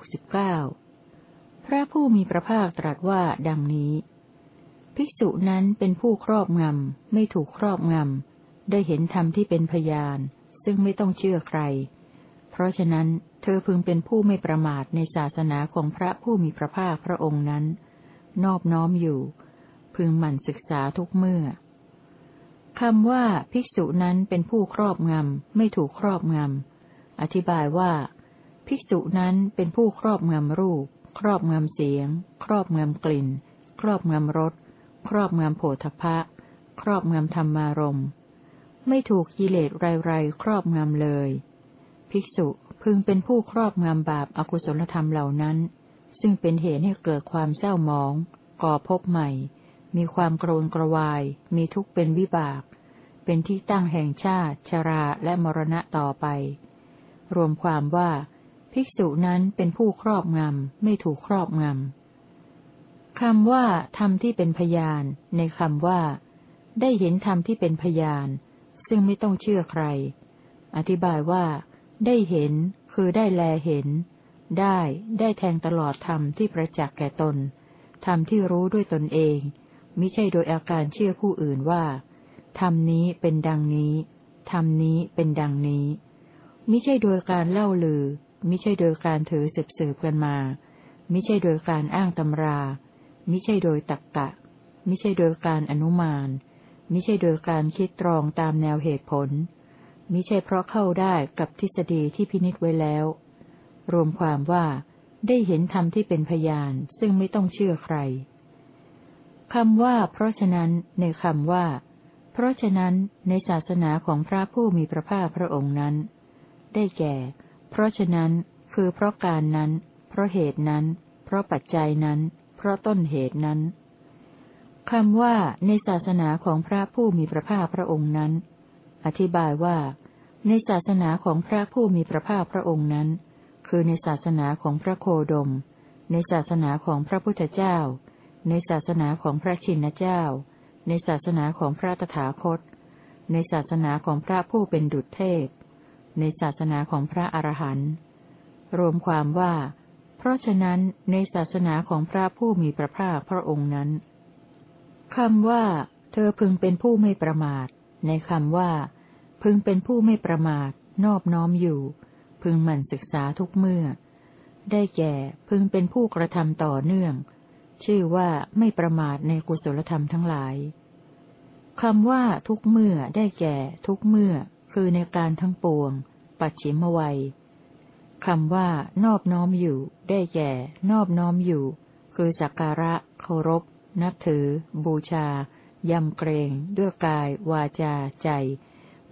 กสิบเก้าพระผู้มีพระภาคตรัสว่าดังนี้ ภิกษุนั้นเป็นผู้ครอบงำ ไม่ถูกครอบงำ ได้เห็นธรรมที่เป็นพยาน ซึ่งไม่ต้องเชื่อใคร เพราะฉะนั้นเธอพึงเป็นผู้ไม่ประมาทในศาสนาของพระผู้มีพระภาคพระองค์นั้น นอบน้อมอยู่ พึงหมั่นศึกษาทุกเมื่อคำว่าภิกษุนั้นเป็นผู้ครอบงำ ไม่ถูกครอบงำ อธิบายว่า ภิกษุนั้นเป็นผู้ครอบงำรูป ครอบงำเสียง ครอบงำกลิ่น ครอบงำรส ครอบงำโผฏฐะครอบงำธรรมารมไม่ถูกกิเลสไรๆครอบงำเลย ภิกษุพึงเป็นผู้ครอบงำบาปอากุศลธรรมเหล่านั้น ซึ่งเป็นเหตุให้เกิดความเศร้าหมอง ก่อพบใหม่ มีความโกรนกระวาย มีทุกข์เป็นวิบาก เป็นที่ตั้งแห่งชาติ ชราและมรณะต่อไป รวมความว่า ภิกษุนั้นเป็นผู้ครอบงำ ไม่ถูกครอบงำ คำว่าธรรมที่เป็นพยาน ในคำว่า ได้เห็นธรรมที่เป็นพยาน ซึ่งไม่ต้องเชื่อใคร อธิบายว่า ได้เห็น คือได้แลเห็น ได้ ได้แทงตลอดธรรมที่ประจักษ์แก่ตน ธรรมที่รู้ด้วยตนเองมิใช่โดยอาการเชื่อผู้อื่นว่าธรรมนี้เป็นดังนี้ธรรมนี้เป็นดังนี้มิใช่โดยการเล่าลือ มิใช่โดยการถือสืบสืบกันมา มิใช่โดยการอ้างตำรา มิใช่โดยตักกะ มิใช่โดยการอนุมาน มิใช่โดยการคิดตรองตามแนวเหตุผล มิใช่เพราะเข้าได้กับทฤษฎีที่พินิจไว้แล้ว รวมความว่าได้เห็นธรรมที่เป็นพยานซึ่งไม่ต้องเชื่อใครคำว่า เพราะฉะนั้นในคำว่า เพราะฉะนั้นในศาสนาของพระผู้มีพระภาคพระองค์นั้น ได้แก่ เพราะฉะนั้น คือเพราะการนั้น เพราะเหตุนั้น เพราะปัจจัยนั้น เพราะต้นเหตุนั้นคำว่าในศาสนาของพระผู้มีพระภาคพระองค์นั้น อธิบายว่า ในศาสนาของพระผู้มีพระภาคพระองค์นั้น คือในศาสนาของพระโคดม ในศาสนาของพระพุทธเจ้า ในศาสนาของพระชินเจ้า ในศาสนาของพระตถาคต ในศาสนาของพระผู้เป็นดุจเทพ ในศาสนาของพระอรหันต์รวมความว่า เพราะฉะนั้นในศาสนาของพระผู้มีพระภาคพระองค์นั้นคำว่า เธอพึงเป็นผู้ไม่ประมาท ในคำว่า พึงเป็นผู้ไม่ประมาท นอบน้อมอยู่ พึงหมั่นศึกษาทุกเมื่อ ได้แก่ พึงเป็นผู้กระทำต่อเนื่อง ชื่อว่าไม่ประมาทในกุศลธรรมทั้งหลายคำว่าทุกเมื่อได้แก่ ทุกเมื่อ คือในการทั้งปวง ปัจฉิมวัยคำว่านอบน้อมอยู่ ได้แก่ นอบน้อมอยู่ คือสักการะ เคารพ นับถือ บูชายำเกรง ด้วยกาย วาจา ใจ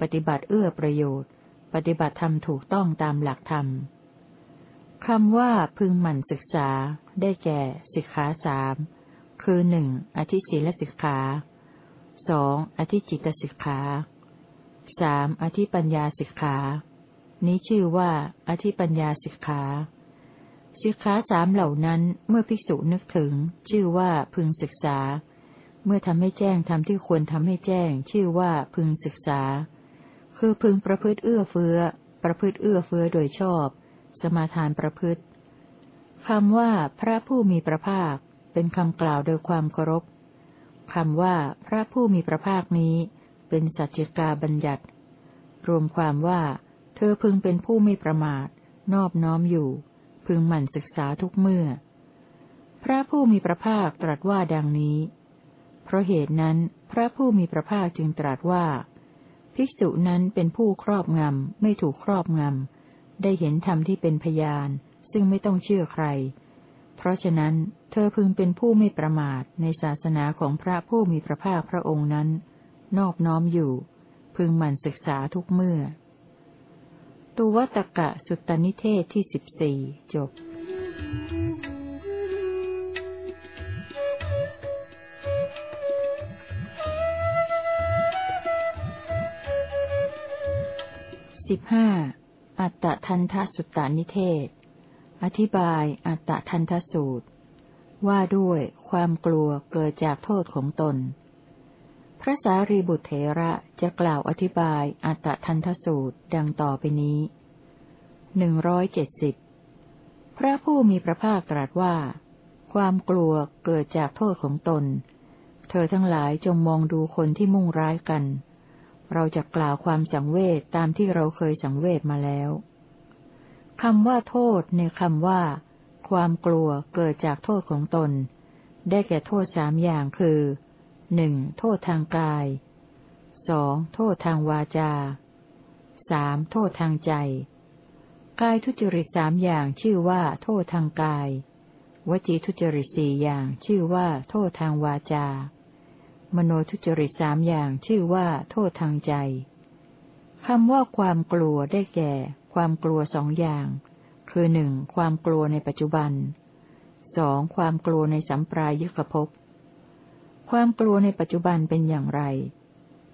ปฏิบัติเอื้อประโยชน์ ปฏิบัติธรรมถูกต้องตามหลักธรรมคำว่าพึงหมั่นศึกษา ได้แก่สิกขาสามคือหนึ่งอธิศีลสิกขาสองอธิจิตสิกขา สามอธิปัญญาสิกขา นี้ชื่อว่า อธิปัญญาสิกขาสิกขาสามเหล่านั้นเมื่อภิกษุนึกถึง ชื่อว่าพึงศึกษา เมื่อทำให้แจ้งทำที่ควรทำให้แจ้ง ชื่อว่าพึงศึกษา คือพึงประพฤติเอื้อเฟื้อ ประพฤติเอื้อเฟื้อโดยชอบ สมาทานประพฤติคำว่าพระผู้มีพระภาค เป็นคำกล่าวโดยความเคารพคำว่าพระผู้มีพระภาคนี้ เป็นสัจจิกาบัญญัติ รวมความว่า เธอพึงเป็นผู้ไม่ประมาท นอบน้อมอยู่ พึงหมั่นศึกษาทุกเมื่อ พระผู้มีพระภาคตรัสว่าดังนี้ เพราะเหตุนั้นพระผู้มีพระภาคจึงตรัสว่า ภิกษุนั้นเป็นผู้ครอบงำ ไม่ถูกครอบงำ ได้เห็นธรรมที่เป็นพยาน ซึ่งไม่ต้องเชื่อใคร เพราะฉะนั้นเธอพึงเป็นผู้ไม่ประมาทในศาสนาของพระผู้มีพระภาคพระองค์นั้น นอบน้อมอยู่ พึงหมั่นศึกษาทุกเมื่อ ตุวัตกะสุตตนิเทศที่สิบสี่จบสิบห้า อัตตทันทสุตตานิเทศ อธิบายอัตตทันทสูตร ว่าด้วยความกลัวเกิดจากโทษของตน ระสารีบุตรเถระจะกล่าวอธิบายอัตตทันทสูตรดังต่อไปนี้หนึ่งร้อยเจ็ดสิบพระผู้มีพระภาคตรัสว่า ความกลัวเกิดจากโทษของตน เธอทั้งหลายจงมองดูคนที่มุ่งร้ายกัน เราจะกล่าวความสังเวชตามที่เราเคยสังเวชมาแล้วคำว่าโทษในคำว่า ความกลัวเกิดจากโทษของตน ได้แก่โทษสามอย่างคือ หนึ่งโทษทางกายสองโทษทางวาจาสามโทษทางใจ กายทุจริตสามอย่างชื่อว่าโทษทางกาย วจีทุจริตสี่อย่างชื่อว่าโทษทางวาจา มโนทุจริตสามอย่างชื่อว่าโทษทางใจคำว่าความกลัวได้แก่ ความกลัวสองอย่าง คือหนึ่งความกลัวในปัจจุบันสองความกลัวในสัมปรายุกภพ ความกลัวในปัจจุบันเป็นอย่างไร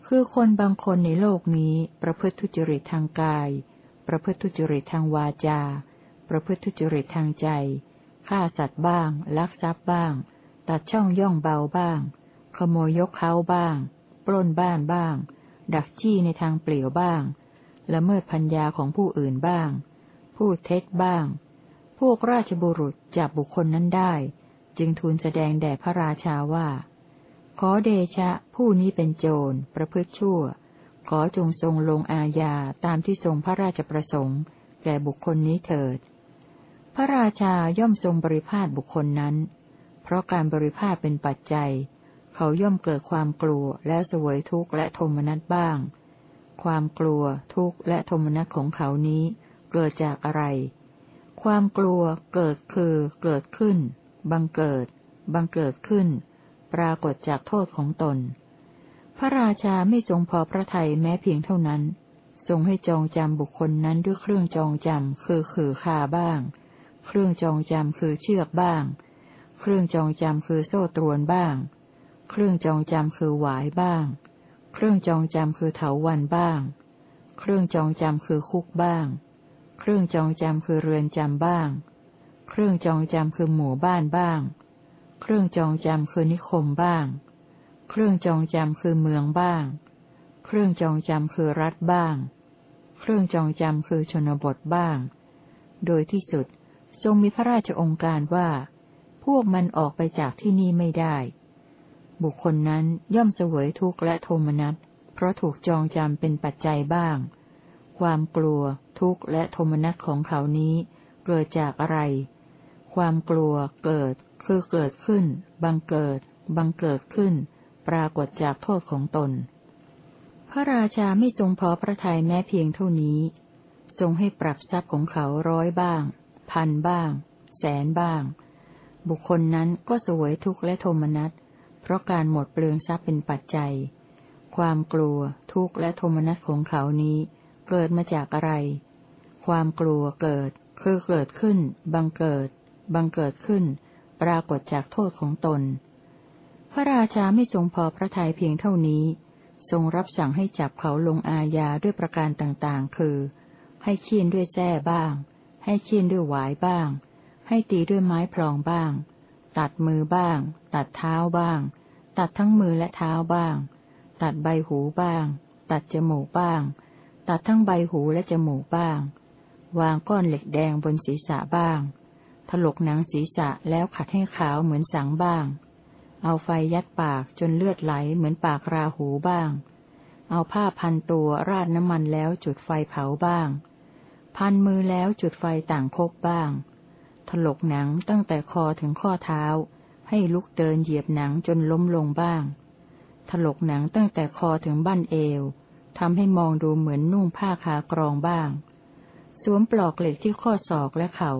คือคนบางคนในโลกนี้ประพฤติทุจริตทางกาย ประพฤติทุจริตทางวาจา ประพฤติทุจริตทางใจ ฆ่าสัตว์บ้าง ลักทรัพย์บ้าง ตัดช่องย่องเบาบ้าง ขโมยยกเขาบ้าง ปล้นบ้านบ้าง ดักจี้ในทางเปลี่ยวบ้าง ละเมิดพัญญาของผู้อื่นบ้าง พูดเท็จบ้าง พวกราชบุรุษจับบุคคลนั้นได้ จึงทูลแสดงแด่พระราชาว่า ขอเดชะผู้นี้เป็นโจร ประพฤติชั่ว ขอจงทรงลงอาญาตามที่ทรงพระราชประสงค์ แก่บุคคลนี้เถิด พระราชาย่อมทรงบริพาทบุคคลนั้น เพราะการบริพาทเป็นปัจจัย เขาย่อมเกิดความกลัวและสวยทุกข์และโทมนัสบ้าง ความกลัวทุกข์และโทมนัสของเขานี้เกิดจากอะไร ความกลัวเกิดคือเกิดขึ้น บังเกิด บังเกิดขึ้น ปรากฏจากโทษของตน พระราชาไม่ทรงพอพระทัยแม้เพียงเท่านั้น ทรงให้จองจำบุคคลนั้นด้วยเครื่องจองจำคือขือคาบ้าง เครื่องจองจำคือเชือกบ้าง เครื่องจองจำคือโซ่ตรวนบ้าง เครื่องจองจำคือหวายบ้าง เครื่องจองจำคือเถาวันบ้าง เครื่องจองจำคือคุกบ้าง เครื่องจองจำคือเรือนจำบ้าง เครื่องจองจำคือหมู่บ้านบ้าง เครื่องจองจำคือนิคมบ้าง เครื่องจองจำคือเมืองบ้าง เครื่องจองจำคือรัฐบ้าง เครื่องจองจำคือชนบทบ้าง โดยที่สุดทรงมีพระราชองค์การว่า พวกมันออกไปจากที่นี่ไม่ได้ บุคคลนั้นย่อมเสวยทุกข์และโทมนัส เพราะถูกจองจำเป็นปัจจัยบ้าง ความกลัว ทุกข์และโทมนัสของเขานี้ เกิดจากอะไร ความกลัวเกิด คือเกิดขึ้น บังเกิด บังเกิดขึ้น ปรากฏจากโทษของตน พระราชาไม่ทรงพอพระทัยแม้เพียงเท่านี้ ทรงให้ปรับทรัพย์ของเขาร้อยบ้าง พันบ้าง แสนบ้าง บุคคลนั้นก็สวยทุกข์และโทมนัส เพราะการหมดเปลืองทรัพย์เป็นปัจจัย ความกลัว ทุกข์และโทมนัสของเขานี้ เกิดมาจากอะไร ความกลัวเกิด คือเกิดขึ้น บังเกิด บังเกิดขึ้น ปรากฏจากโทษของตน พระราชาไม่ทรงพอพระทัยเพียงเท่านี้ ทรงรับสั่งให้จับเขาลงอาญาด้วยประการต่างๆ คือ ให้เคี่ยนด้วยแส้บ้าง ให้เคี่ยนด้วยหวายบ้าง ให้ตีด้วยไม้พลองบ้าง ตัดมือบ้าง ตัดเท้าบ้าง ตัดทั้งมือและเท้าบ้าง ตัดใบหูบ้าง ตัดจมูกบ้าง ตัดทั้งใบหูและจมูกบ้าง วางก้อนเหล็กแดงบนศีรษะบ้าง ถลกหนังศีรษะแล้วขัดให้ขาวเหมือนสังบ้าง เอาไฟยัดปากจนเลือดไหลเหมือนปากราหูบ้าง เอาผ้าพันตัวราดน้ำมันแล้วจุดไฟเผาบ้าง พันมือแล้วจุดไฟต่างคบบ้าง ถลกหนังตั้งแต่คอถึงข้อเท้า ให้ลุกเดินเหยียบหนังจนล้มลงบ้าง ถลกหนังตั้งแต่คอถึงบั้นเอวทำให้มองดูเหมือนนุ่งผ้าคากรองบ้าง สวมปลอกเหล็กที่ข้อศอกและเขา่า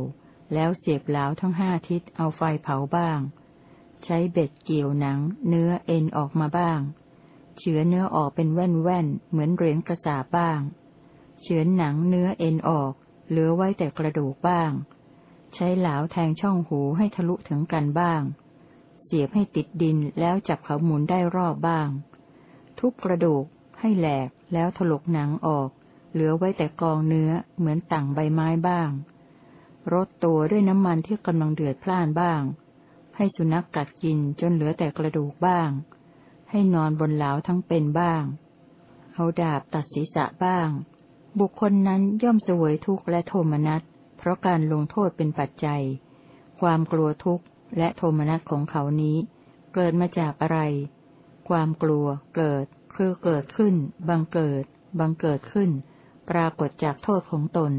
แล้วเสียบเหลาทั้งห้าทิศเอาไฟเผาบ้าง ใช้เบ็ดเกี่ยวหนัง เนื้อเอ็นออกมาบ้าง เฉือเนื้อออกเป็นแว่นแว่นเหมือนเหรียญกระสาบ้าง เฉือนหนังเนื้อเอ็นออก เหลือไว้แต่กระดูกบ้าง ใช้เหลาแทงช่องหูให้ทะลุถึงกันบ้าง เสียบให้ติดดินแล้วจับเขาหมุนได้รอบบ้าง ทุบกระดูกให้แหลกแล้วถลกหนังออก เหลือไว้แต่กองเนื้อเหมือนต่างใบไม้บ้าง รดตัวด้วยน้ำมันที่กำลังเดือดพล่านบ้าง ให้สุนัขกกัดกินจนเหลือแต่กระดูกบ้าง ให้นอนบนเหลาทั้งเป็นบ้าง เอาดาบตัดศีรษะบ้าง บุคคลนั้นย่อมเสวยทุกข์และโทมนัส เพราะการลงโทษเป็นปัจจัย ความกลัวทุกข์และโทมนัสของเขานี้ เกิดมาจากอะไร ความกลัวเกิด คือเกิดขึ้น บังเกิด บังเกิดขึ้น ปรากฏจากโทษของตน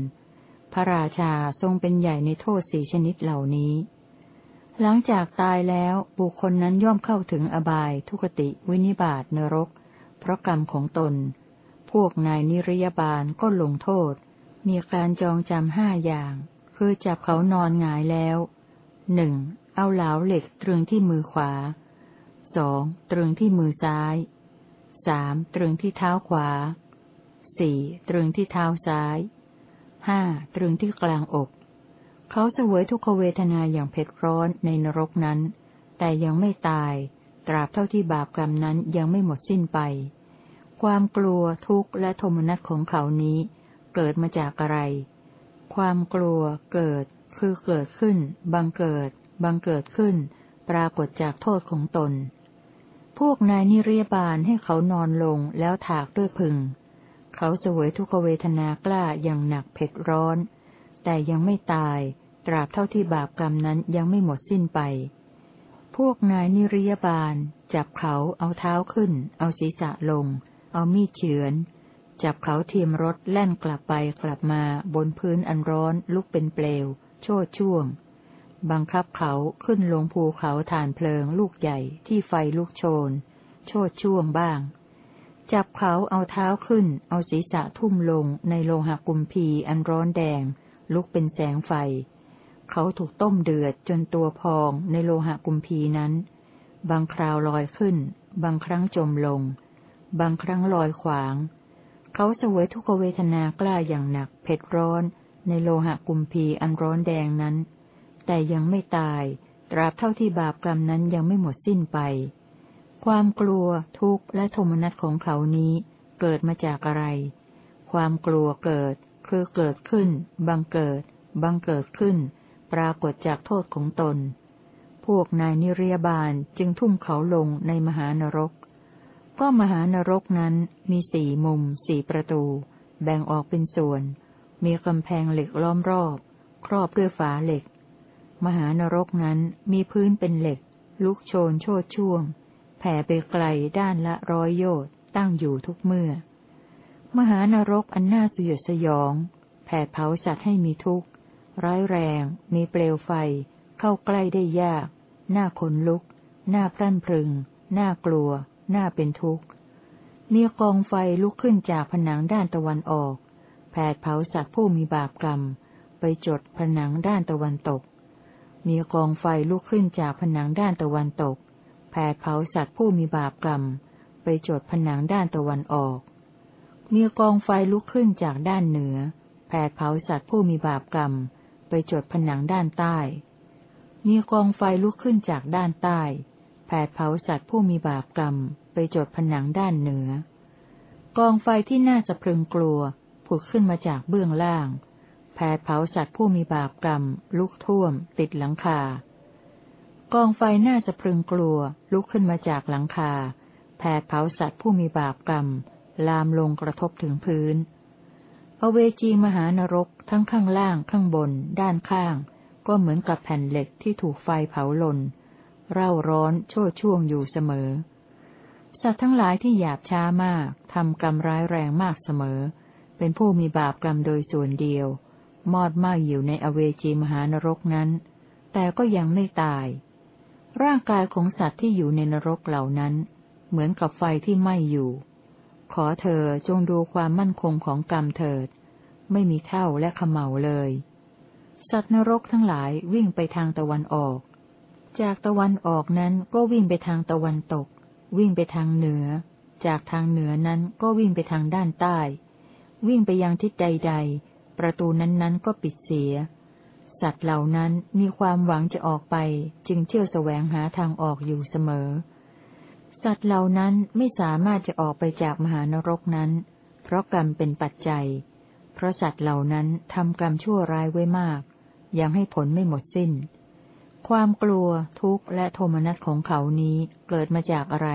พระราชาทรงเป็นใหญ่ในโทษสี่ชนิดเหล่านี้ หลังจากตายแล้วบุคคลนั้นย่อมเข้าถึงอบาย ทุกติ วินิบาตนรก เพราะกรรมของตน พวกนายนิรยาบาลก็ลงโทษ มีการจองจำห้าอย่าง คือจับเขานอนหงายแล้วหนึ่งเอาเหลาเหล็กตรึงที่มือขวาสองตรึงที่มือซ้ายสามตรึงที่เท้าขวาสี่ตรึงที่เท้าซ้าย ห้าตรึงที่กลางอก เขาเสวยทุกขเวทนาอย่างเผ็ดร้อนในนรกนั้น แต่ยังไม่ตาย ตราบเท่าที่บาปกรรมนั้นยังไม่หมดสิ้นไป ความกลัวทุกข์และโทมนัสของเขานี้ เกิดมาจากอะไร ความกลัวเกิด คือเกิดขึ้น บังเกิด บังเกิดขึ้น ปรากฏจากโทษของตน พวกนายนิเรียบาลให้เขานอนลงแล้วถากด้วยพึง เขาเสวยทุกเวทนากล้าอย่างหนักเผ็ดร้อน แต่ยังไม่ตาย ตราบเท่าที่บาปกรรมนั้นยังไม่หมดสิ้นไป พวกนายนิริยบาล จับเขาเอาเท้าขึ้น เอาศีรษะลง เอามีดเฉือน จับเขาเทียมรถแล่นกลับไปกลับมาบนพื้นอันร้อนลุกเป็นเปลว โชดช่วง บังคับเขาขึ้นลงภูเขาฐานเพลิงลูกใหญ่ที่ไฟลุกโชน โชดช่วงบ้าง จับเขาเอาเท้าขึ้น เอาศีรษะทุ่มลงในโลหะกุมพีอันร้อนแดง ลุกเป็นแสงไฟ เขาถูกต้มเดือดจนตัวพองในโลหะกุมพีนั้น บางคราวลอยขึ้น บางครั้งจมลง บางครั้งลอยขวาง เขาเสวยทุกเวทนากล้าอย่างหนักเผ็ดร้อน ในโลหะกุมพีอันร้อนแดงนั้น แต่ยังไม่ตาย ตราบเท่าที่บาปกรรมนั้นยังไม่หมดสิ้นไป ความกลัว ทุกข์และโทมนัสของเขานี้ เกิดมาจากอะไร ความกลัวเกิด คือเกิดขึ้น บังเกิด บังเกิดขึ้น ปรากฏจากโทษของตน พวกนายนิเรียบาลจึงทุ่มเขาลงในมหานรก ก็มหานรกนั้นมีสี่มุม สี่ประตู แบ่งออกเป็นส่วน มีกำแพงเหล็กล้อมรอบ ครอบด้วยฝาเหล็ก มหานรกนั้นมีพื้นเป็นเหล็ก ลุกโชนโชดช่วง แผ่ไปไกลด้านละร้อยโยชน์ตั้งอยู่ทุกเมื่อ มหานรกอันน่าสยดสยอง แผดเผาสัตว์ให้มีทุกข์ ร้ายแรง มีเปลวไฟ เข้าใกล้ได้ยาก หน้าขนลุก หน้าพรั่นพรึง หน้ากลัว หน้าเป็นทุกข์ มีกองไฟลุกขึ้นจากผนังด้านตะวันออก แผดเผาสัตว์ผู้มีบาปกรรม ไปจดผนังด้านตะวันตก มีกองไฟลุกขึ้นจากผนังด้านตะวันตก แผดเผาสัตว์ผู้มีบาปกรรม ไปจดผนังด้านตะวันออก มีกองไฟลุกขึ้นจากด้านเหนือ แผดเผาสัตว์ผู้มีบาปกรรม ไปจดผนังด้านใต้ มีกองไฟลุกขึ้นจากด้านใต้ แผดเผาสัตว์ผู้มีบาปกรรม ไปจดผนังด้านเหนือ กองไฟที่น่าสะพรึงกลัวผุดขึ้นมาจากเบื้องล่าง แผดเผาสัตว์ผู้มีบาปกรรม ลุกท่วม ติดหลังคา กองไฟน่าจะพึงกลัว ลุกขึ้นมาจากหลังคา แผดเผาสัตว์ผู้มีบาปกรรม ลามลงกระทบถึงพื้น อเวจีมหานรกทั้งข้างล่างข้างบน ด้านข้าง ก็เหมือนกับแผ่นเหล็กที่ถูกไฟเผาลน เร่าร้อนโชดช่วงอยู่เสมอ สัตว์ทั้งหลายที่หยาบช้ามากทำกรรมร้ายแรงมากเสมอ เป็นผู้มีบาปกรรมโดยส่วนเดียว มอดไหม้อยู่ในอเวจีมหานรกนั้น แต่ก็ยังไม่ตาย ร่างกายของสัตว์ที่อยู่ในนรกเหล่านั้น เหมือนกับไฟที่ไหม้อยู่ ขอเธอจงดูความมั่นคงของกรรมเถิด ไม่มีเท่าและขมเหลาเลย สัตว์นรกทั้งหลายวิ่งไปทางตะวันออก จากตะวันออกนั้นก็วิ่งไปทางตะวันตก วิ่งไปทางเหนือ จากทางเหนือนั้นก็วิ่งไปทางด้านใต้ วิ่งไปยังทิศใดๆประตูนั้นๆก็ปิดเสีย สัตว์เหล่านั้นมีความหวังจะออกไป จึงเที่ยวแสวงหาทางออกอยู่เสมอ สัตว์เหล่านั้นไม่สามารถจะออกไปจากมหานรกนั้น เพราะกรรมเป็นปัจจัย เพราะสัตว์เหล่านั้นทำกรรมชั่วร้ายไว้มาก ยังให้ผลไม่หมดสิ้น ความกลัวทุกข์และโทมนัสของเขานี้เกิดมาจากอะไร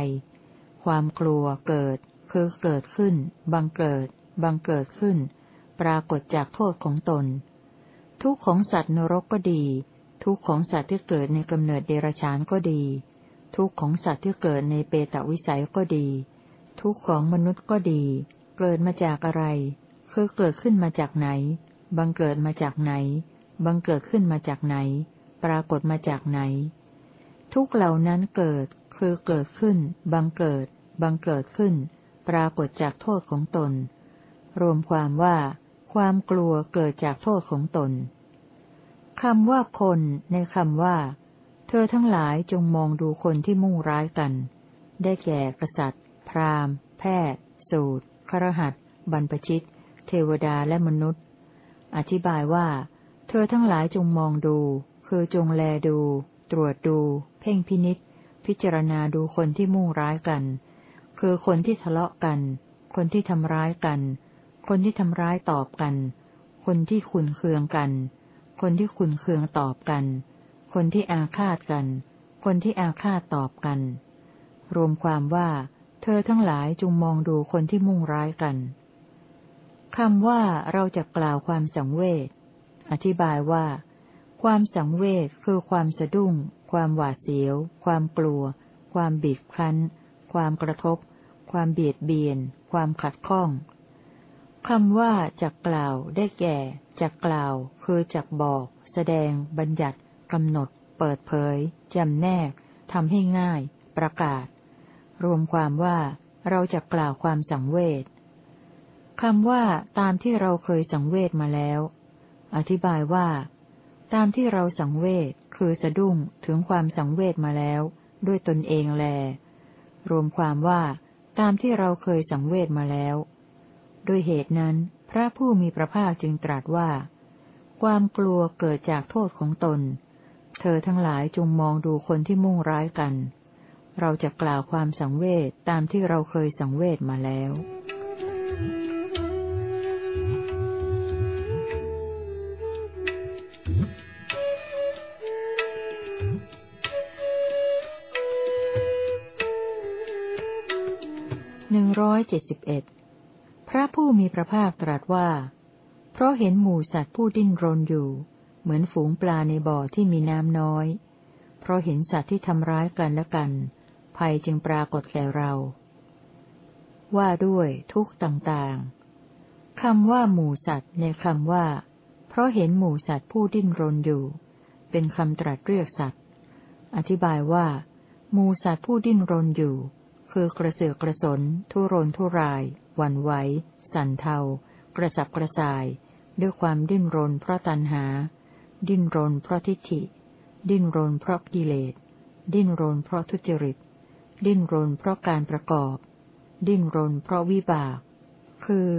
ความกลัวเกิด คือเกิดขึ้น บังเกิด บังเกิดขึ้น ปรากฏจากโทษของตน ทุกข์ของสัตว์นรกก็ดี ทุกข์ของสัตว์ที่เกิดในกำเนิดเดรัจฉานก็ดี ทุกข์ของสัตว์ที่เกิดในเปตวิสัยก็ดี ทุกข์ของมนุษย์ก็ดี เกิดมาจากอะไร คือเกิดขึ้นมาจากไหน บังเกิดมาจากไหน บังเกิดขึ้นมาจากไหน ปรากฏมาจากไหน ทุกเหล่านั้นเกิด คือเกิดขึ้น บังเกิด บังเกิดขึ้น ปรากฏจากโทษของตน รวมความว่า ความกลัวเกิดจากโทษของตนคำว่าคนในคำว่า เธอทั้งหลายจงมองดูคนที่มุ่งร้ายกัน ได้แก่กษัตริย์ พราหมณ์ แพทย์ สูตรครหัสบรรพชิต เทวดาและมนุษย์ อธิบายว่า เธอทั้งหลายจงมองดู คือจงแลดู ตรวจดู เพ่งพินิษพิจารณาดูคนที่มุ่งร้ายกัน คือคนที่ทะเลาะกัน คนที่ทำร้ายกัน คนที่ทำร้ายตอบกัน คนที่ขุนเคืองกัน คนที่ขุนเคืองตอบกัน คนที่อาฆาตกัน คนที่อาฆาตตอบกัน รวมความว่า เธอทั้งหลายจงมองดูคนที่มุ่งร้ายกันคำว่าเราจะกล่าวความสังเวช อธิบายว่า ความสังเวชคือความสะดุ้ง ความหวาดเสียว ความกลัว ความบีบคั้น ความกระทบ ความเบียดเบียน ความขัดข้อง คำว่าจักกล่าวได้แก่จักกล่าว คือจักบอก แสดง บัญญัติกำหนด เปิดเผยจำแนกทำให้ง่าย ประกาศ รวมความว่า เราจะกล่าวความสังเวชคำว่า ตามที่เราเคยสังเวชมาแล้ว อธิบายว่า ตามที่เราสังเวชคือสะดุ้งถึงความสังเวชมาแล้ว ด้วยตนเองแล รวมความว่า ตามที่เราเคยสังเวชมาแล้ว ด้วยเหตุนั้น พระผู้มีพระภาคจึงตรัสว่า ความกลัวเกิดจากโทษของตน เธอทั้งหลายจงมองดูคนที่มุ่งร้ายกัน เราจะกล่าวความสังเวชตามที่เราเคยสังเวชมาแล้วหนึ่งร้อยเจ็ดสิบเอ็ด พระผู้มีพระภาคตรัสว่า เพราะเห็นหมูสัตว์ผู้ดิ้นรนอยู่ เหมือนฝูงปลาในบ่อที่มีน้ำน้อย เพราะเห็นสัตว์ที่ทำร้ายกันและกัน ภัยจึงปรากฏแก่เรา ว่าด้วยทุกต่างๆคำว่าหมูสัตว์ในคำว่า เพราะเห็นหมูสัตว์ผู้ดิ้นรนอยู่ เป็นคำตรัสเรียกสัตว์ อธิบายว่าหมูสัตว์ผู้ดิ้นรนอยู่ คือกระเสือกกระสน ทุรนทุรายวันไหว สั่นเทา กระสับกระส่าย ด้วยความดิ้นรนเพราะตัณหา ดิ้นรนเพราะทิฏฐิ ดิ้นรนเพราะกิเลส ดิ้นรนเพราะทุจริต ดิ้นรนเพราะการประกอบ ดิ้นรนเพราะวิบาก คือ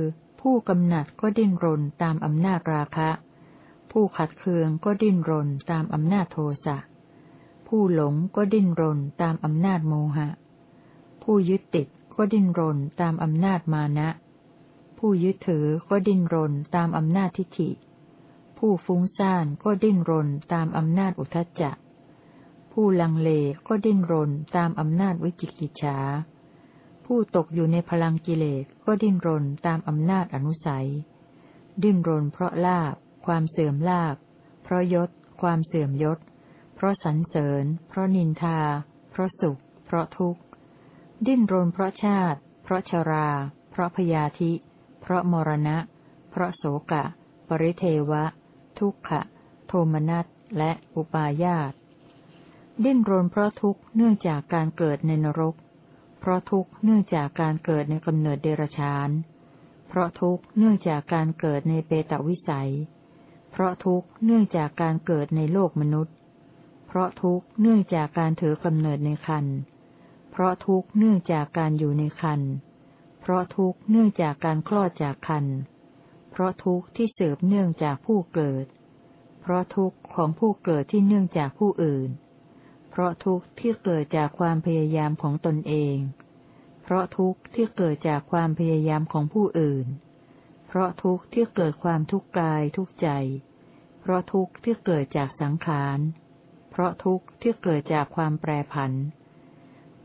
ผู้กำหนัดก็ดิ้นรนตามอำนาจราคะ ผู้ขัดเคืองก็ดิ้นรนตามอำนาจโทสะ ผู้หลงก็ดิ้นรนตามอำนาจโมหะ ผู้ยึดติดก็ดิ้นรนตามอำนาจมานะ ผู้ยึดถือก็ดิ้นรนตามอำนาจทิฏฐิ ผู้ฟุ้งซ่านก็ดิ้นรนตามอำนาจอุทจจะ ผู้ลังเลก็ดิ้นรนตามอำนาจวิจิกิจฉา ผู้ตกอยู่ในพลังกิเลสก็ดิ้นรนตามอำนาจอนุสัย ดิ้นรนเพราะลาบ ความเสื่อมลาบ เพราะยศ ความเสื่อมยศ เพราะสรรเสริญ เพราะนินทา เพราะสุข เพราะทุกข์ ดิ้นรนเพราะชาติ เพราะชรา เพราะพยาธิ เพราะมรณะ เพราะโสกะ ปริเทวะ ทุกขะ โทมนัส และอุปาญาต ดิ้นรนเพราะทุกข์เนื่องจากการเกิดในนรก เพราะทุกข์เนื่องจากการเกิดในกำเนิดเดรัจฉาน เพราะทุกข์เนื่องจากการเกิดในเปตวิสัย เพราะทุกข์เนื่องจากการเกิดในโลกมนุษย์ เพราะทุกข์เนื่องจากการถือกำเนิดในคันเราะทุกข์เนื่องจากการอยู่ในคันเพราะทุกข์เนื่องจากการคลอดจากคันเพราะทุกข์ที่เสืบเนื่องจากผู้เกิด เพราะทุกข์ของผู้เกิดที่เนื่องจากผู้อื่น เพราะทุกข์ที่เกิดจากความพยายามของตนเอง เพราะทุกข์ที่เกิดจากความพยายามของผู้อื่น เพราะทุกข์ที่เกิดความทุกข์กายทุกใจ เพราะทุกข์ที่เกิดจากสังขาร เพราะทุกข์ที่เกิดจากความแปรผัน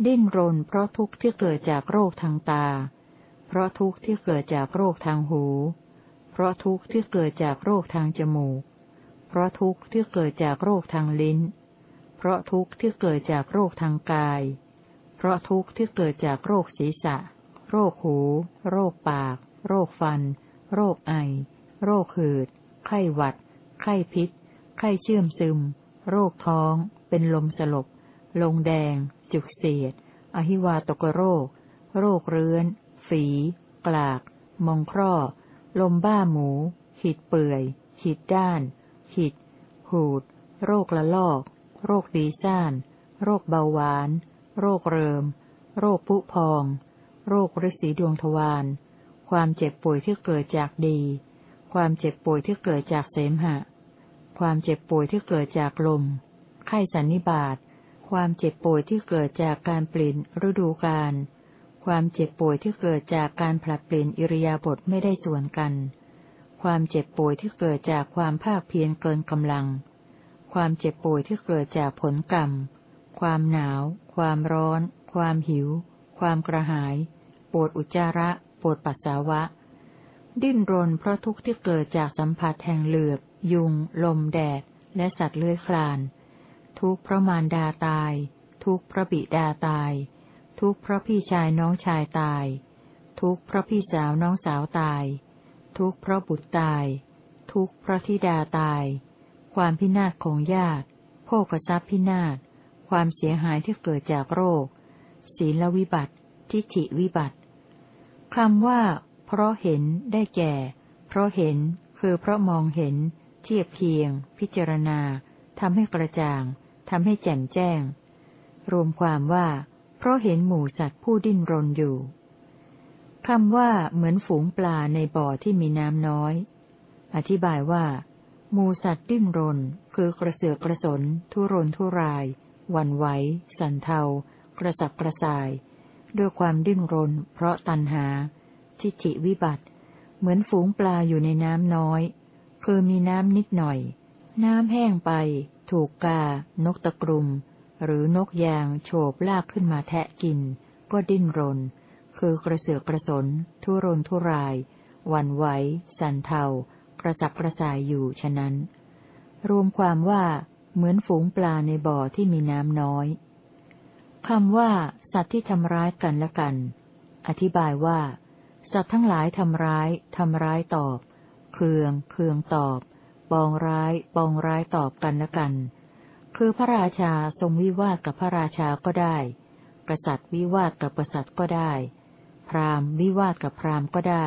ดิ้นรนเพราะทุกข์ที่เกิดจากโรคทางตา เพราะทุกข์ที่เกิดจากโรคทางหู เพราะทุกข์ที่เกิดจากโรคทางจมูก เพราะทุกข์ที่เกิดจากโรคทางลิ้น เพราะทุกข์ที่เกิดจากโรคทางกาย เพราะทุกข์ที่เกิดจากโรคศีรษะ โรคหู โรคปาก โรคฟัน โรคไอ โรคหืด ไข้หวัด ไข้พิษ ไข้เชื่อมซึม โรคท้อง เป็นลมสลบ ลงแดง จุกเสียด อหิวาตกโรค โรคเรื้อน ฝี กลาก มองคร่อ ลมบ้าหมู หิดเปื่อย หิดด้าน หิด หูด โรคละลอก โรคดีซ่าน โรคเบาหวาน โรคเริม โรคผุพอง โรคฤสีดวงทวาร ความเจ็บป่วยที่เกิดจากดี ความเจ็บป่วยที่เกิดจากเสมหะ ความเจ็บป่วยที่เกิดจากลม ไข้สันนิบาต ความเจ็บป่วยที่เกิดจากการเปลี่ยนฤดูกาล ความเจ็บป่วยที่เกิดจากการผลัดเปลี่ยนอิริยาบถไม่ได้ส่วนกัน ความเจ็บป่วยที่เกิดจากความภาคเพียรเกินกำลัง ความเจ็บป่วยที่เกิดจากผลกรรม ความหนาว ความร้อน ความหิว ความกระหาย ปวดอุจจาระ ปวดปัสสาวะ ดิ้นรนเพราะทุกข์ที่เกิดจากสัมผัสแห่งเหลือบ ยุง ลมแดด และสัตว์เลื้อยคลาน ทุกข์เพราะมารดาตาย ทุกข์เพราะบิดาตาย ทุกข์เพราะพี่ชายน้องชายตาย ทุกข์เพราะพี่สาวน้องสาวตาย ทุกข์เพราะบุตรตาย ทุกข์เพราะธิดาตาย ความพินาศของญาติโภคทรัพย์พินาศ ความเสียหายที่เกิดจากโรค ศีลวิบัติ ทิฏฐิวิบัติคำว่า เพราะเห็นได้แก่ เพราะเห็นคือเพราะมองเห็น เทียบเคียง พิจารณาทำให้กระจ่าง ทำให้แจ่มแจ้ง รวมความว่า เพราะเห็นหมูสัตว์ผู้ดิ้นรนอยู่คำว่าเหมือนฝูงปลาในบ่อที่มีน้ำน้อย อธิบายว่ามูสัตว์ดิ้นรน คือกระเสือกกระสน ทุรนทุรายวันไหว สันเทา กระสับกระส่าย ด้วยความดิ้นรน เพราะตันหา ทิฏฐิวิบัติ เหมือนฝูงปลาอยู่ในน้ำน้อย คือมีน้ำนิดหน่อย น้ำแห้งไป ถูกกา นกตะกรุม หรือนกยางโฉบลากขึ้นมาแทะกิน ก็ดิ้นรน คือกระเสือกกระสน ทุรนทุรายวันไหว สันเทา กระสับกระส่ายอยู่ฉะนั้น รวมความว่าเหมือนฝูงปลาในบ่อที่มีน้ำน้อยคำว่า สัตว์ที่ทำร้ายกันและกัน อธิบายว่า สัตว์ทั้งหลายทำร้าย ทำร้ายตอบ เคือง เคืองตอบ ปองร้าย ปองร้ายตอบกันและกัน คือพระราชาทรงวิวาทกับพระราชาก็ได้ กษัตริย์วิวาทกับกษัตริย์ก็ได้ พราหมณ์วิวาทกับพราหมณ์ก็ได้